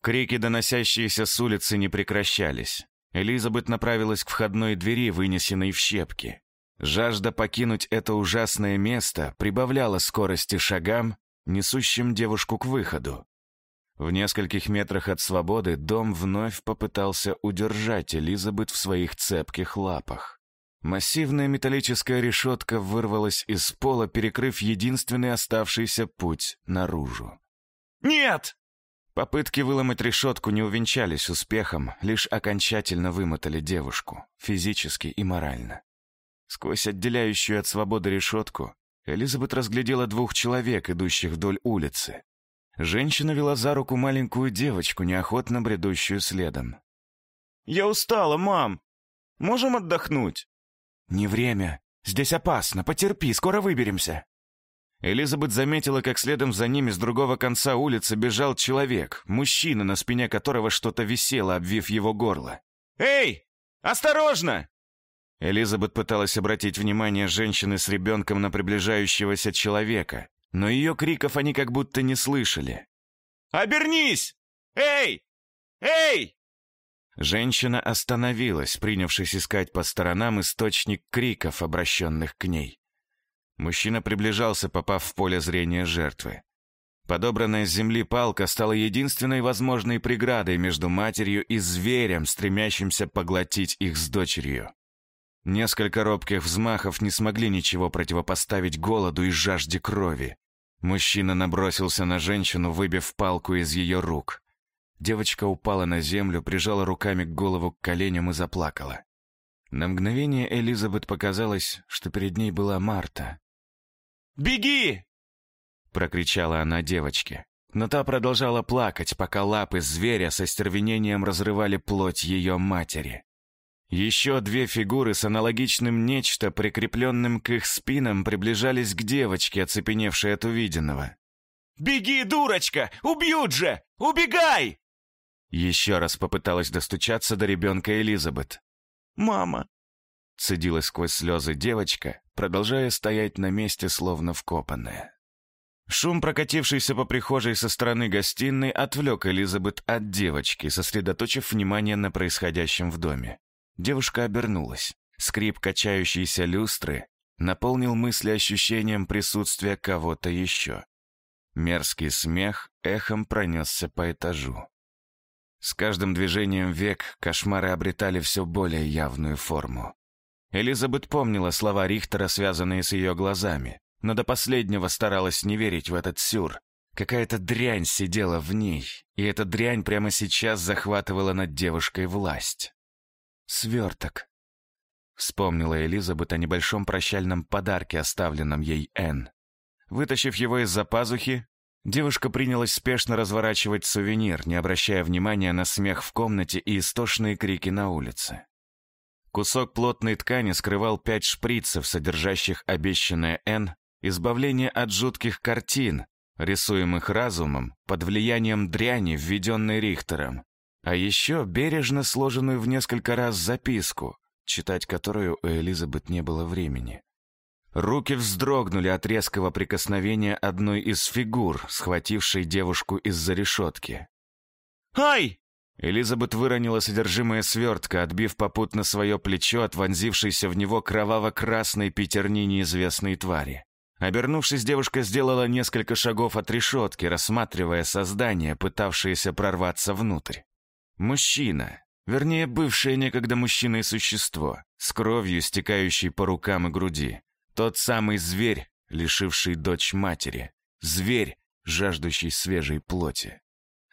Крики, доносящиеся с улицы, не прекращались. Элизабет направилась к входной двери, вынесенной в щепки. Жажда покинуть это ужасное место прибавляла скорости шагам, несущим девушку к выходу. В нескольких метрах от свободы дом вновь попытался удержать Элизабет в своих цепких лапах. Массивная металлическая решетка вырвалась из пола, перекрыв единственный оставшийся путь наружу. «Нет!» Попытки выломать решетку не увенчались успехом, лишь окончательно вымотали девушку, физически и морально. Сквозь отделяющую от свободы решетку Элизабет разглядела двух человек, идущих вдоль улицы. Женщина вела за руку маленькую девочку, неохотно бредущую следом. «Я устала, мам! Можем отдохнуть?» «Не время. Здесь опасно. Потерпи, скоро выберемся». Элизабет заметила, как следом за ними с другого конца улицы бежал человек, мужчина, на спине которого что-то висело, обвив его горло. «Эй! Осторожно!» Элизабет пыталась обратить внимание женщины с ребенком на приближающегося человека, но ее криков они как будто не слышали. «Обернись! Эй! Эй!» Женщина остановилась, принявшись искать по сторонам источник криков, обращенных к ней. Мужчина приближался, попав в поле зрения жертвы. Подобранная с земли палка стала единственной возможной преградой между матерью и зверем, стремящимся поглотить их с дочерью. Несколько робких взмахов не смогли ничего противопоставить голоду и жажде крови. Мужчина набросился на женщину, выбив палку из ее рук. Девочка упала на землю, прижала руками к голову к коленям и заплакала. На мгновение Элизабет показалось, что перед ней была Марта. «Беги!» — прокричала она девочке. Но та продолжала плакать, пока лапы зверя со стервенением разрывали плоть ее матери. Еще две фигуры с аналогичным нечто, прикрепленным к их спинам, приближались к девочке, оцепеневшей от увиденного. «Беги, дурочка! Убьют же! Убегай!» Еще раз попыталась достучаться до ребенка Элизабет. «Мама!» Цедила сквозь слезы девочка, продолжая стоять на месте, словно вкопанная. Шум, прокатившийся по прихожей со стороны гостиной, отвлек Элизабет от девочки, сосредоточив внимание на происходящем в доме. Девушка обернулась. Скрип качающейся люстры наполнил мысли ощущением присутствия кого-то еще. Мерзкий смех эхом пронесся по этажу. С каждым движением век кошмары обретали все более явную форму. Элизабет помнила слова Рихтера, связанные с ее глазами, но до последнего старалась не верить в этот сюр. Какая-то дрянь сидела в ней, и эта дрянь прямо сейчас захватывала над девушкой власть. «Сверток», — вспомнила Элизабет о небольшом прощальном подарке, оставленном ей Энн. Вытащив его из-за пазухи, Девушка принялась спешно разворачивать сувенир, не обращая внимания на смех в комнате и истошные крики на улице. Кусок плотной ткани скрывал пять шприцев, содержащих обещанное «Н», избавление от жутких картин, рисуемых разумом под влиянием дряни, введенной Рихтером, а еще бережно сложенную в несколько раз записку, читать которую у Элизабет не было времени. Руки вздрогнули от резкого прикосновения одной из фигур, схватившей девушку из-за решетки. «Ай!» Элизабет выронила содержимое свертка, отбив попутно свое плечо от вонзившейся в него кроваво-красной пятерни неизвестной твари. Обернувшись, девушка сделала несколько шагов от решетки, рассматривая создание, пытавшееся прорваться внутрь. Мужчина, вернее, бывшее некогда мужчиной существо, с кровью, стекающей по рукам и груди. Тот самый зверь, лишивший дочь матери. Зверь, жаждущий свежей плоти.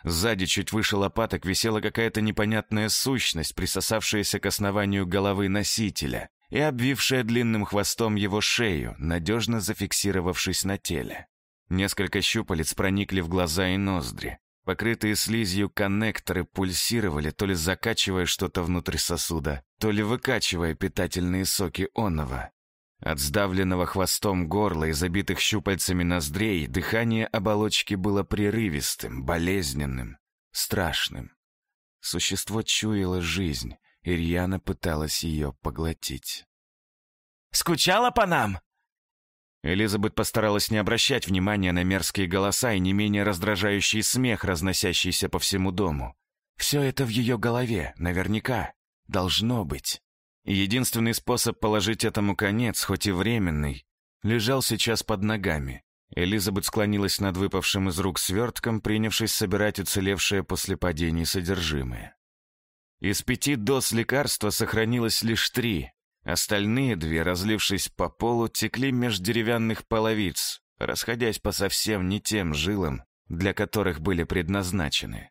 Сзади, чуть выше лопаток, висела какая-то непонятная сущность, присосавшаяся к основанию головы носителя и обвившая длинным хвостом его шею, надежно зафиксировавшись на теле. Несколько щупалец проникли в глаза и ноздри. Покрытые слизью коннекторы пульсировали, то ли закачивая что-то внутрь сосуда, то ли выкачивая питательные соки онова. От сдавленного хвостом горла и забитых щупальцами ноздрей дыхание оболочки было прерывистым, болезненным, страшным. Существо чуяло жизнь, и рьяно пыталась ее поглотить. «Скучала по нам?» Элизабет постаралась не обращать внимания на мерзкие голоса и не менее раздражающий смех, разносящийся по всему дому. Все это в ее голове, наверняка. Должно быть. Единственный способ положить этому конец, хоть и временный, лежал сейчас под ногами. Элизабет склонилась над выпавшим из рук свертком, принявшись собирать уцелевшее после падений содержимое. Из пяти доз лекарства сохранилось лишь три. Остальные две, разлившись по полу, текли меж деревянных половиц, расходясь по совсем не тем жилам, для которых были предназначены.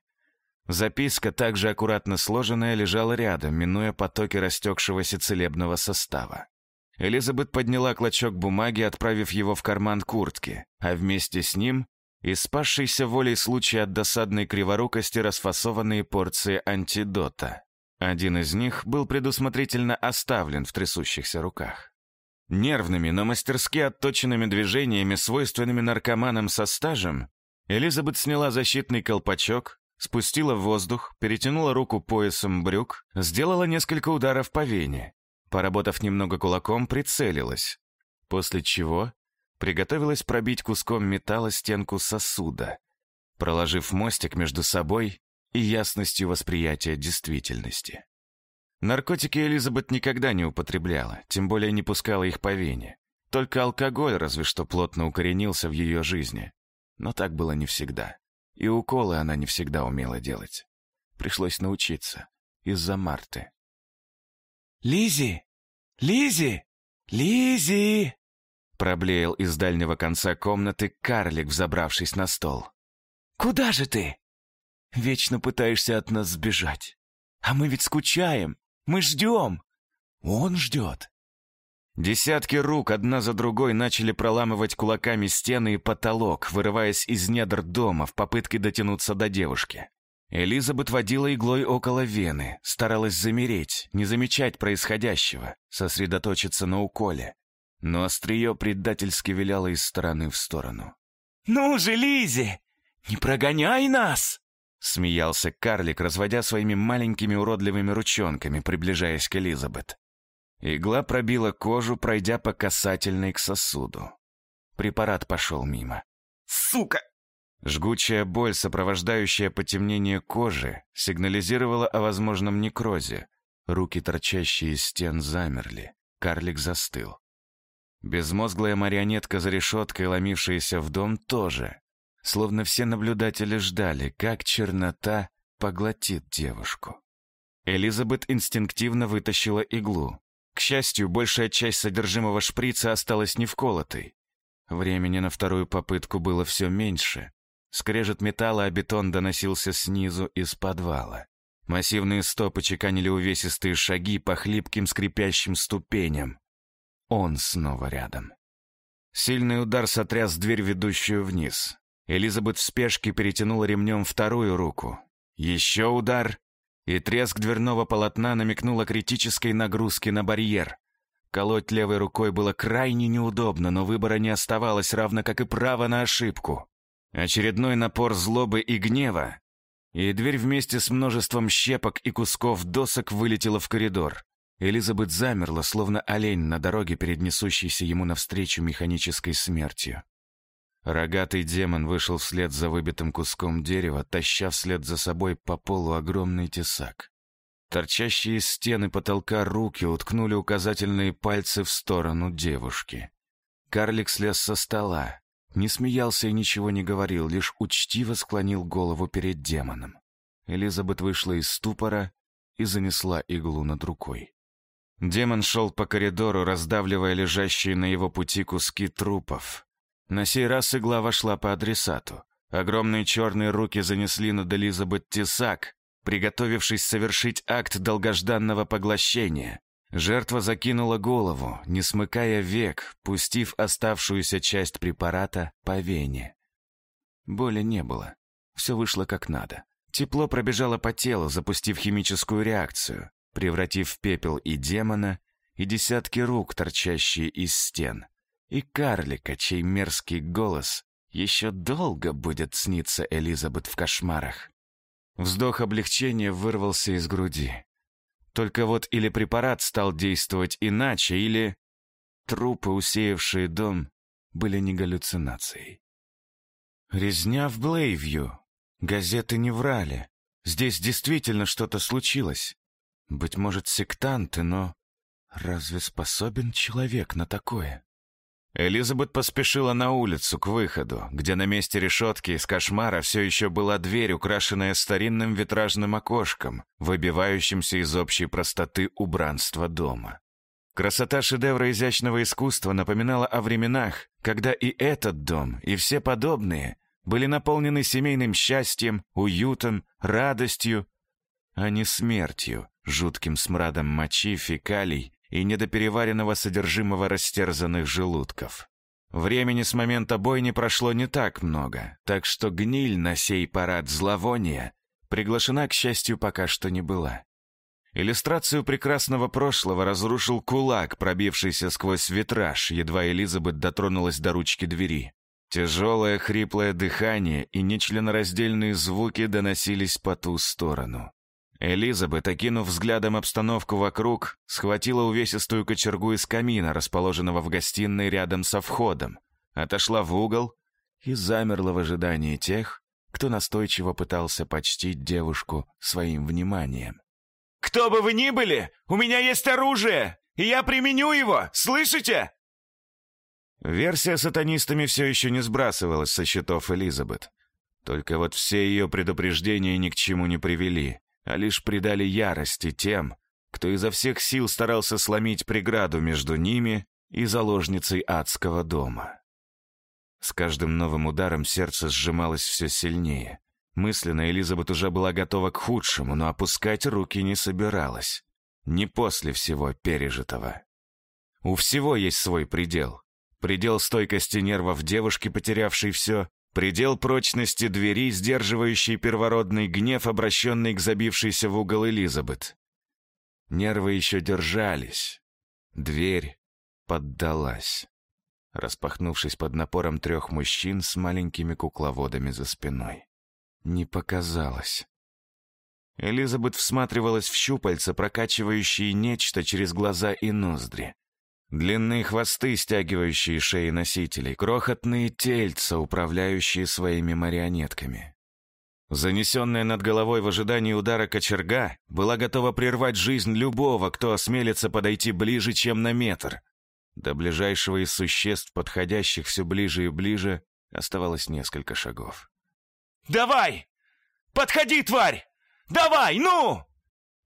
Записка, также аккуратно сложенная, лежала рядом, минуя потоки растекшегося целебного состава. Элизабет подняла клочок бумаги, отправив его в карман куртки, а вместе с ним и спасшийся волей случая от досадной криворукости расфасованные порции антидота. Один из них был предусмотрительно оставлен в трясущихся руках. Нервными, но мастерски отточенными движениями, свойственными наркоманам со стажем, Элизабет сняла защитный колпачок, спустила в воздух, перетянула руку поясом брюк, сделала несколько ударов по вене. Поработав немного кулаком, прицелилась. После чего приготовилась пробить куском металла стенку сосуда, проложив мостик между собой и ясностью восприятия действительности. Наркотики Элизабет никогда не употребляла, тем более не пускала их по вене. Только алкоголь разве что плотно укоренился в ее жизни. Но так было не всегда. И уколы она не всегда умела делать. Пришлось научиться. Из-за Марты. Лизи! Лизи! Лизи! Проблеял из дальнего конца комнаты карлик, взобравшись на стол. «Куда же ты? Вечно пытаешься от нас сбежать. А мы ведь скучаем. Мы ждем. Он ждет. Десятки рук одна за другой начали проламывать кулаками стены и потолок, вырываясь из недр дома в попытке дотянуться до девушки. Элизабет водила иглой около вены, старалась замереть, не замечать происходящего, сосредоточиться на уколе. Но острие предательски виляло из стороны в сторону. «Ну же, Лизи, не прогоняй нас!» Смеялся карлик, разводя своими маленькими уродливыми ручонками, приближаясь к Элизабет. Игла пробила кожу, пройдя по касательной к сосуду. Препарат пошел мимо. «Сука!» Жгучая боль, сопровождающая потемнение кожи, сигнализировала о возможном некрозе. Руки, торчащие из стен, замерли. Карлик застыл. Безмозглая марионетка за решеткой, ломившаяся в дом, тоже. Словно все наблюдатели ждали, как чернота поглотит девушку. Элизабет инстинктивно вытащила иглу. К счастью, большая часть содержимого шприца осталась не вколотой. Времени на вторую попытку было все меньше. Скрежет металла, а бетон доносился снизу из подвала. Массивные стопы чеканили увесистые шаги по хлипким скрипящим ступеням. Он снова рядом. Сильный удар сотряс дверь, ведущую вниз. Элизабет в спешке перетянула ремнем вторую руку. Еще удар, и треск дверного полотна намекнул о критической нагрузке на барьер. Колоть левой рукой было крайне неудобно, но выбора не оставалось, равно как и право на ошибку. Очередной напор злобы и гнева, и дверь вместе с множеством щепок и кусков досок вылетела в коридор. Элизабет замерла, словно олень на дороге перед несущейся ему навстречу механической смертью. Рогатый демон вышел вслед за выбитым куском дерева, таща вслед за собой по полу огромный тесак. Торчащие из стены потолка руки уткнули указательные пальцы в сторону девушки. Карлик слез со стола, не смеялся и ничего не говорил, лишь учтиво склонил голову перед демоном. Элизабет вышла из ступора и занесла иглу над рукой. Демон шел по коридору, раздавливая лежащие на его пути куски трупов. На сей раз игла вошла по адресату. Огромные черные руки занесли над Элизабет тесак, приготовившись совершить акт долгожданного поглощения. Жертва закинула голову, не смыкая век, пустив оставшуюся часть препарата по вене. Боли не было. Все вышло как надо. Тепло пробежало по телу, запустив химическую реакцию, превратив в пепел и демона, и десятки рук, торчащие из стен, и карлика, чей мерзкий голос еще долго будет сниться Элизабет в кошмарах. Вздох облегчения вырвался из груди. Только вот или препарат стал действовать иначе, или трупы, усеявшие дом, были не галлюцинацией. Резня в Блейвью. Газеты не врали. Здесь действительно что-то случилось. Быть может, сектанты, но разве способен человек на такое? Элизабет поспешила на улицу, к выходу, где на месте решетки из кошмара все еще была дверь, украшенная старинным витражным окошком, выбивающимся из общей простоты убранства дома. Красота шедевра изящного искусства напоминала о временах, когда и этот дом, и все подобные были наполнены семейным счастьем, уютом, радостью, а не смертью, жутким смрадом мочи, фекалий и недопереваренного содержимого растерзанных желудков. Времени с момента бойни прошло не так много, так что гниль на сей парад зловония приглашена, к счастью, пока что не была. Иллюстрацию прекрасного прошлого разрушил кулак, пробившийся сквозь витраж, едва Элизабет дотронулась до ручки двери. Тяжелое хриплое дыхание и нечленораздельные звуки доносились по ту сторону. Элизабет, окинув взглядом обстановку вокруг, схватила увесистую кочергу из камина, расположенного в гостиной рядом со входом, отошла в угол и замерла в ожидании тех, кто настойчиво пытался почтить девушку своим вниманием. «Кто бы вы ни были, у меня есть оружие, и я применю его, слышите?» Версия сатанистами все еще не сбрасывалась со счетов Элизабет. Только вот все ее предупреждения ни к чему не привели а лишь придали ярости тем, кто изо всех сил старался сломить преграду между ними и заложницей адского дома. С каждым новым ударом сердце сжималось все сильнее. Мысленно Элизабет уже была готова к худшему, но опускать руки не собиралась. Не после всего пережитого. У всего есть свой предел. Предел стойкости нервов девушки, потерявшей все, Предел прочности двери, сдерживающий первородный гнев, обращенный к забившейся в угол Элизабет. Нервы еще держались. Дверь поддалась, распахнувшись под напором трех мужчин с маленькими кукловодами за спиной. Не показалось. Элизабет всматривалась в щупальца, прокачивающие нечто через глаза и ноздри. Длинные хвосты, стягивающие шеи носителей, крохотные тельца, управляющие своими марионетками. Занесенная над головой в ожидании удара кочерга была готова прервать жизнь любого, кто осмелится подойти ближе, чем на метр. До ближайшего из существ, подходящих все ближе и ближе, оставалось несколько шагов. «Давай! Подходи, тварь! Давай, ну!»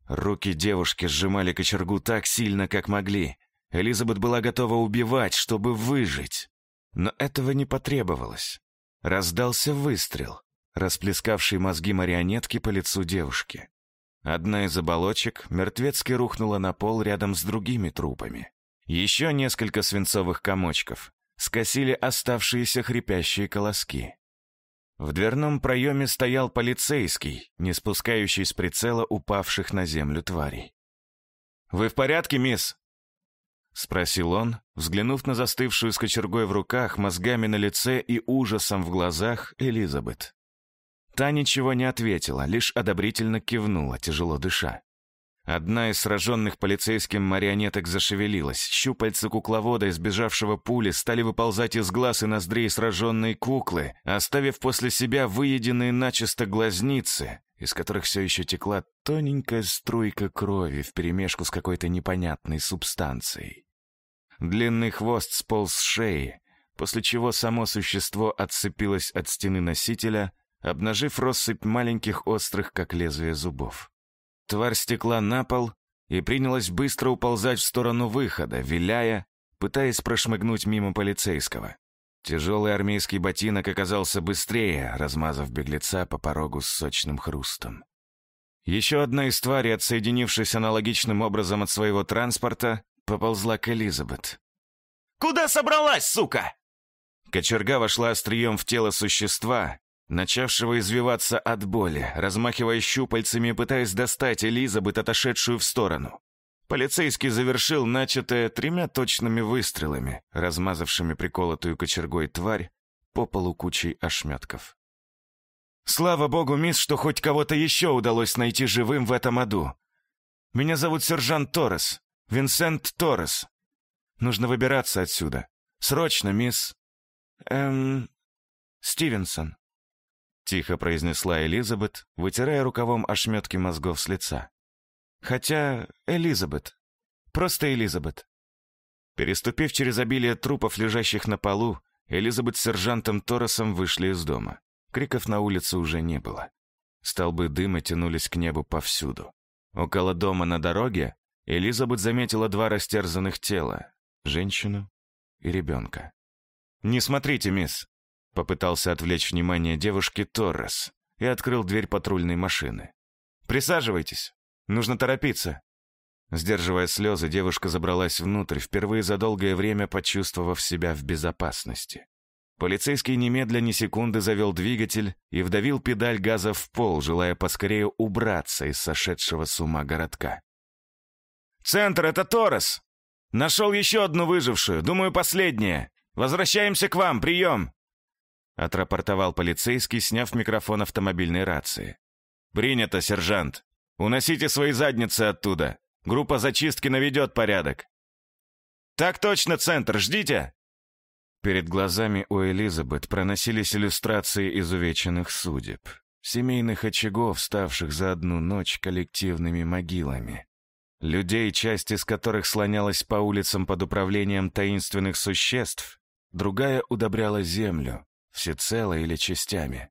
Руки девушки сжимали кочергу так сильно, как могли. Элизабет была готова убивать, чтобы выжить. Но этого не потребовалось. Раздался выстрел, расплескавший мозги марионетки по лицу девушки. Одна из оболочек мертвецки рухнула на пол рядом с другими трупами. Еще несколько свинцовых комочков скосили оставшиеся хрипящие колоски. В дверном проеме стоял полицейский, не спускающий с прицела упавших на землю тварей. «Вы в порядке, мисс?» — спросил он, взглянув на застывшую с кочергой в руках, мозгами на лице и ужасом в глазах Элизабет. Та ничего не ответила, лишь одобрительно кивнула, тяжело дыша. Одна из сраженных полицейским марионеток зашевелилась. Щупальца кукловода, избежавшего пули, стали выползать из глаз и ноздрей сраженной куклы, оставив после себя выеденные начисто глазницы, из которых все еще текла тоненькая струйка крови вперемешку с какой-то непонятной субстанцией. Длинный хвост сполз с шеи, после чего само существо отцепилось от стены носителя, обнажив россыпь маленьких острых, как лезвие зубов. Тварь стекла на пол и принялась быстро уползать в сторону выхода, виляя, пытаясь прошмыгнуть мимо полицейского. Тяжелый армейский ботинок оказался быстрее, размазав беглеца по порогу с сочным хрустом. Еще одна из тварей, отсоединившись аналогичным образом от своего транспорта, поползла к Элизабет. «Куда собралась, сука?» Кочерга вошла острием в тело существа, начавшего извиваться от боли, размахивая щупальцами пытаясь достать Элизабет, отошедшую в сторону. Полицейский завершил начатое тремя точными выстрелами, размазавшими приколотую кочергой тварь по полу кучей ошметков. «Слава богу, мисс, что хоть кого-то еще удалось найти живым в этом аду. Меня зовут сержант Торрес, Винсент Торрес. Нужно выбираться отсюда. Срочно, мисс... Эм... Стивенсон». Тихо произнесла Элизабет, вытирая рукавом ошметки мозгов с лица. Хотя Элизабет. Просто Элизабет. Переступив через обилие трупов, лежащих на полу, Элизабет с сержантом Торресом вышли из дома. Криков на улице уже не было. Столбы дыма тянулись к небу повсюду. Около дома на дороге Элизабет заметила два растерзанных тела — женщину и ребенка. «Не смотрите, мисс!» — попытался отвлечь внимание девушки Торрес и открыл дверь патрульной машины. «Присаживайтесь!» Нужно торопиться». Сдерживая слезы, девушка забралась внутрь, впервые за долгое время почувствовав себя в безопасности. Полицейский немедля ни секунды завел двигатель и вдавил педаль газа в пол, желая поскорее убраться из сошедшего с ума городка. «Центр, это Торос! Нашел еще одну выжившую, думаю, последняя. Возвращаемся к вам, прием!» Отрапортовал полицейский, сняв микрофон автомобильной рации. «Принято, сержант!» Уносите свои задницы оттуда. Группа зачистки наведет порядок. Так точно, центр, ждите!» Перед глазами у Элизабет проносились иллюстрации изувеченных судеб, семейных очагов, ставших за одну ночь коллективными могилами. Людей, часть из которых слонялась по улицам под управлением таинственных существ, другая удобряла землю, всецело или частями.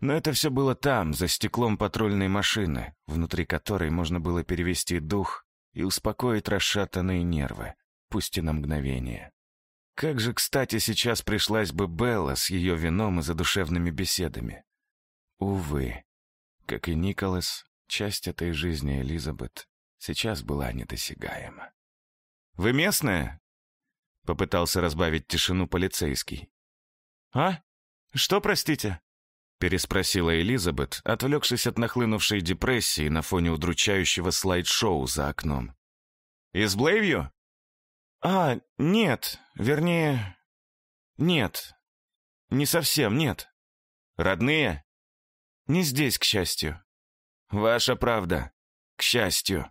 Но это все было там, за стеклом патрульной машины, внутри которой можно было перевести дух и успокоить расшатанные нервы, пусть и на мгновение. Как же, кстати, сейчас пришлась бы Белла с ее вином и задушевными беседами. Увы, как и Николас, часть этой жизни Элизабет сейчас была недосягаема. «Вы местная?» — попытался разбавить тишину полицейский. «А? Что, простите?» Переспросила Элизабет, отвлекшись от нахлынувшей депрессии на фоне удручающего слайд-шоу за окном. «Из Блейвью?» «А, нет, вернее... Нет. Не совсем, нет. Родные?» «Не здесь, к счастью». «Ваша правда. К счастью.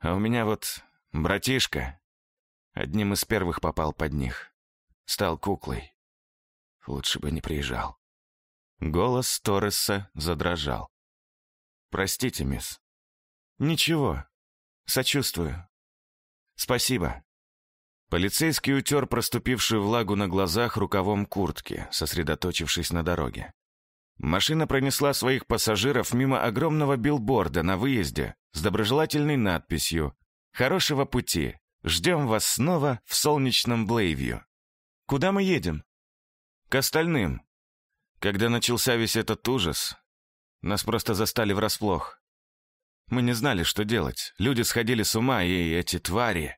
А у меня вот братишка. Одним из первых попал под них. Стал куклой. Лучше бы не приезжал». Голос Торреса задрожал. «Простите, мисс». «Ничего. Сочувствую. Спасибо». Полицейский утер проступившую влагу на глазах рукавом куртки, сосредоточившись на дороге. Машина пронесла своих пассажиров мимо огромного билборда на выезде с доброжелательной надписью «Хорошего пути! Ждем вас снова в солнечном Блейвью». «Куда мы едем?» «К остальным. Когда начался весь этот ужас, нас просто застали врасплох. Мы не знали, что делать. Люди сходили с ума, и эти твари...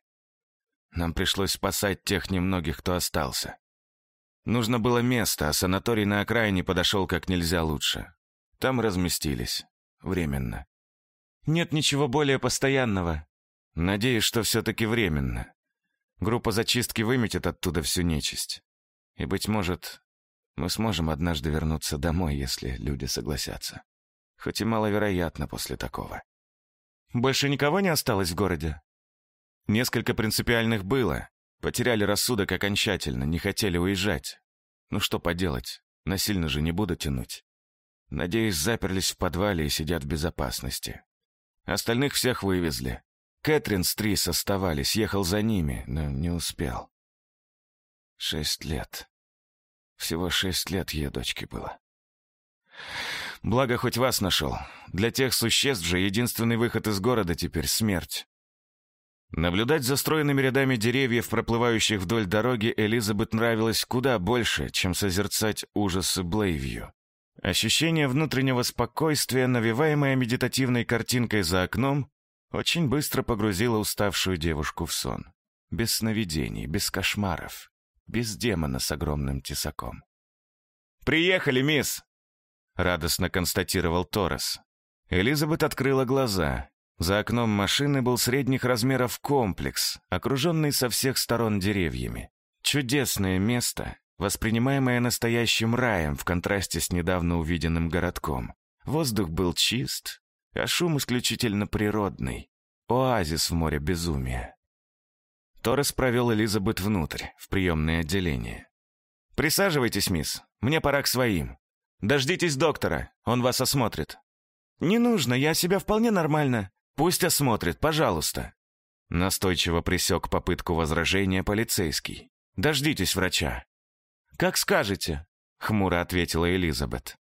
Нам пришлось спасать тех немногих, кто остался. Нужно было место, а санаторий на окраине подошел как нельзя лучше. Там разместились. Временно. Нет ничего более постоянного. Надеюсь, что все-таки временно. Группа зачистки выметит оттуда всю нечисть. И, быть может, мы сможем однажды вернуться домой, если люди согласятся. Хоть и маловероятно после такого. Больше никого не осталось в городе? Несколько принципиальных было. Потеряли рассудок окончательно, не хотели уезжать. Ну что поделать, насильно же не буду тянуть. Надеюсь, заперлись в подвале и сидят в безопасности. Остальных всех вывезли. Кэтрин с Трис оставались, ехал за ними, но не успел. Шесть лет. Всего шесть лет ее дочке было. Благо, хоть вас нашел. Для тех существ же единственный выход из города теперь — смерть. Наблюдать за стройными рядами деревьев, проплывающих вдоль дороги, Элизабет нравилось куда больше, чем созерцать ужасы Блейвью. Ощущение внутреннего спокойствия, навеваемое медитативной картинкой за окном, очень быстро погрузило уставшую девушку в сон. Без сновидений, без кошмаров, без демона с огромным тесаком. «Приехали, мисс!» — радостно констатировал Торрес. Элизабет открыла глаза. За окном машины был средних размеров комплекс, окруженный со всех сторон деревьями. Чудесное место, воспринимаемое настоящим раем в контрасте с недавно увиденным городком. Воздух был чист, а шум исключительно природный. Оазис в море безумия. Торрес провел Элизабет внутрь, в приемное отделение. «Присаживайтесь, мисс. Мне пора к своим. Дождитесь доктора, он вас осмотрит». «Не нужно, я себя вполне нормально. Пусть осмотрит, пожалуйста». Настойчиво присек попытку возражения полицейский. «Дождитесь врача». «Как скажете», — хмуро ответила Элизабет.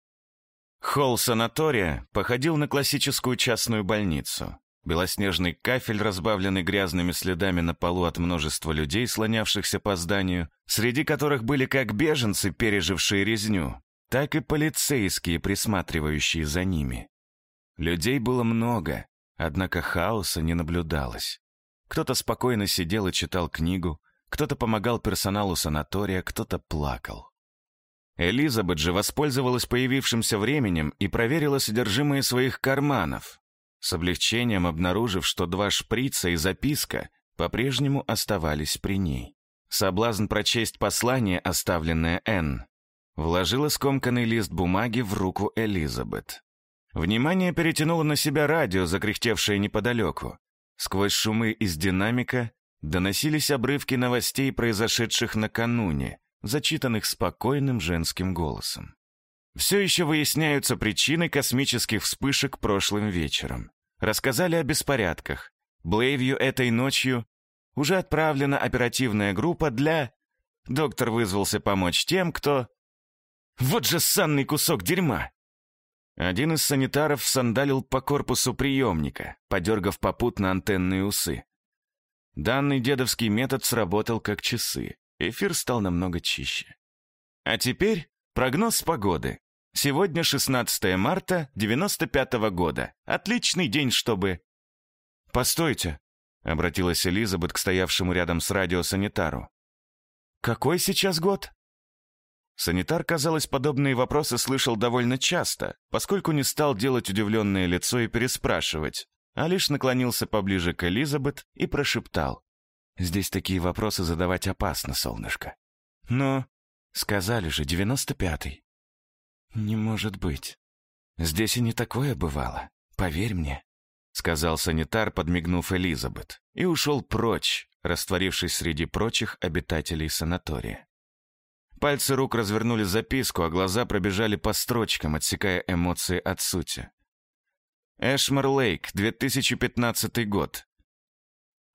Холл санатория походил на классическую частную больницу. Белоснежный кафель, разбавленный грязными следами на полу от множества людей, слонявшихся по зданию, среди которых были как беженцы, пережившие резню, так и полицейские, присматривающие за ними. Людей было много, однако хаоса не наблюдалось. Кто-то спокойно сидел и читал книгу, кто-то помогал персоналу санатория, кто-то плакал. Элизабет же воспользовалась появившимся временем и проверила содержимое своих карманов, с облегчением обнаружив, что два шприца и записка по-прежнему оставались при ней. Соблазн прочесть послание, оставленное Энн, вложила скомканный лист бумаги в руку Элизабет. Внимание перетянуло на себя радио, закряхтевшее неподалеку. Сквозь шумы из динамика доносились обрывки новостей, произошедших накануне, зачитанных спокойным женским голосом. Все еще выясняются причины космических вспышек прошлым вечером. Рассказали о беспорядках. Блейвью этой ночью уже отправлена оперативная группа для... Доктор вызвался помочь тем, кто... Вот же санный кусок дерьма! Один из санитаров сандалил по корпусу приемника, подергав попутно антенные усы. Данный дедовский метод сработал как часы. Эфир стал намного чище. А теперь прогноз погоды. Сегодня 16 марта 95 -го года. Отличный день, чтобы... «Постойте», — обратилась Элизабет к стоявшему рядом с радиосанитару. «Какой сейчас год?» Санитар, казалось, подобные вопросы слышал довольно часто, поскольку не стал делать удивленное лицо и переспрашивать, а лишь наклонился поближе к Элизабет и прошептал. Здесь такие вопросы задавать опасно, солнышко. Но, сказали же, девяносто пятый. Не может быть. Здесь и не такое бывало, поверь мне, сказал санитар, подмигнув Элизабет, и ушел прочь, растворившись среди прочих обитателей санатория. Пальцы рук развернули записку, а глаза пробежали по строчкам, отсекая эмоции от сути. Эшмар Лейк, 2015 год.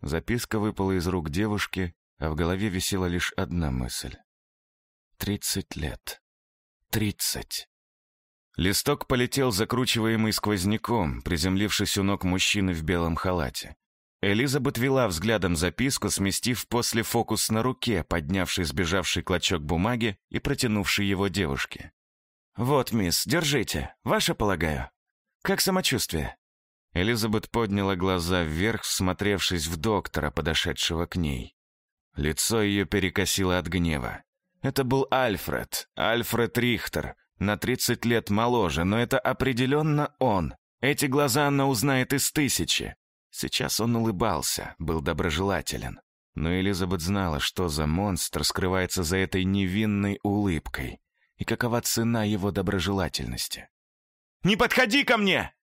Записка выпала из рук девушки, а в голове висела лишь одна мысль. «Тридцать лет. Тридцать». Листок полетел закручиваемый сквозняком, приземлившись у ног мужчины в белом халате. Элизабет вела взглядом записку, сместив после фокус на руке, поднявший сбежавший клочок бумаги и протянувший его девушке. «Вот, мисс, держите. Ваше, полагаю. Как самочувствие?» Элизабет подняла глаза вверх, всмотревшись в доктора, подошедшего к ней. Лицо ее перекосило от гнева. Это был Альфред, Альфред Рихтер, на 30 лет моложе, но это определенно он. Эти глаза она узнает из тысячи. Сейчас он улыбался, был доброжелателен. Но Элизабет знала, что за монстр скрывается за этой невинной улыбкой и какова цена его доброжелательности. «Не подходи ко мне!»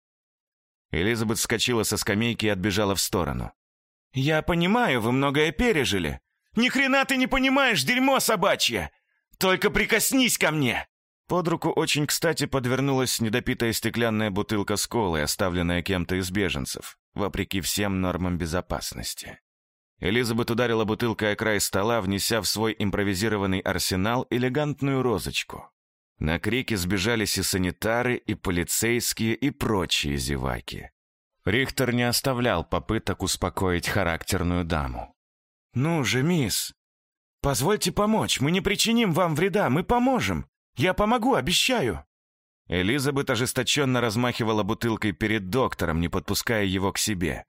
Элизабет вскочила со скамейки и отбежала в сторону. «Я понимаю, вы многое пережили. Ни хрена ты не понимаешь, дерьмо собачье! Только прикоснись ко мне!» Под руку очень кстати подвернулась недопитая стеклянная бутылка с колой, оставленная кем-то из беженцев, вопреки всем нормам безопасности. Элизабет ударила бутылкой о край стола, внеся в свой импровизированный арсенал элегантную розочку. На крики сбежались и санитары, и полицейские, и прочие зеваки. Рихтер не оставлял попыток успокоить характерную даму. «Ну же, мисс, позвольте помочь, мы не причиним вам вреда, мы поможем. Я помогу, обещаю». Элизабет ожесточенно размахивала бутылкой перед доктором, не подпуская его к себе.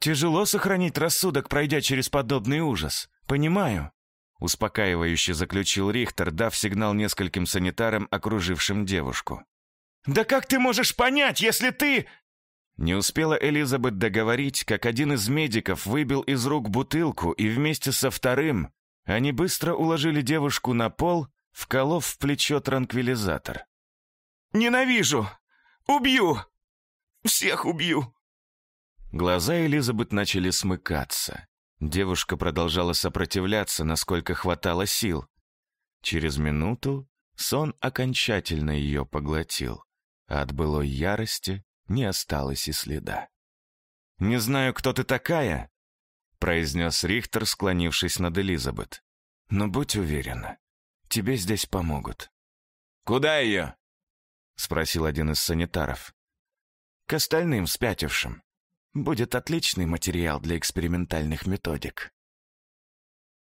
«Тяжело сохранить рассудок, пройдя через подобный ужас. Понимаю. Успокаивающе заключил Рихтер, дав сигнал нескольким санитарам, окружившим девушку. «Да как ты можешь понять, если ты...» Не успела Элизабет договорить, как один из медиков выбил из рук бутылку, и вместе со вторым они быстро уложили девушку на пол, вколов в плечо транквилизатор. «Ненавижу! Убью! Всех убью!» Глаза Элизабет начали смыкаться. Девушка продолжала сопротивляться, насколько хватало сил. Через минуту сон окончательно ее поглотил, а от былой ярости не осталось и следа. «Не знаю, кто ты такая», — произнес Рихтер, склонившись над Элизабет. «Но будь уверена, тебе здесь помогут». «Куда ее?» — спросил один из санитаров. «К остальным спятившим. Будет отличный материал для экспериментальных методик.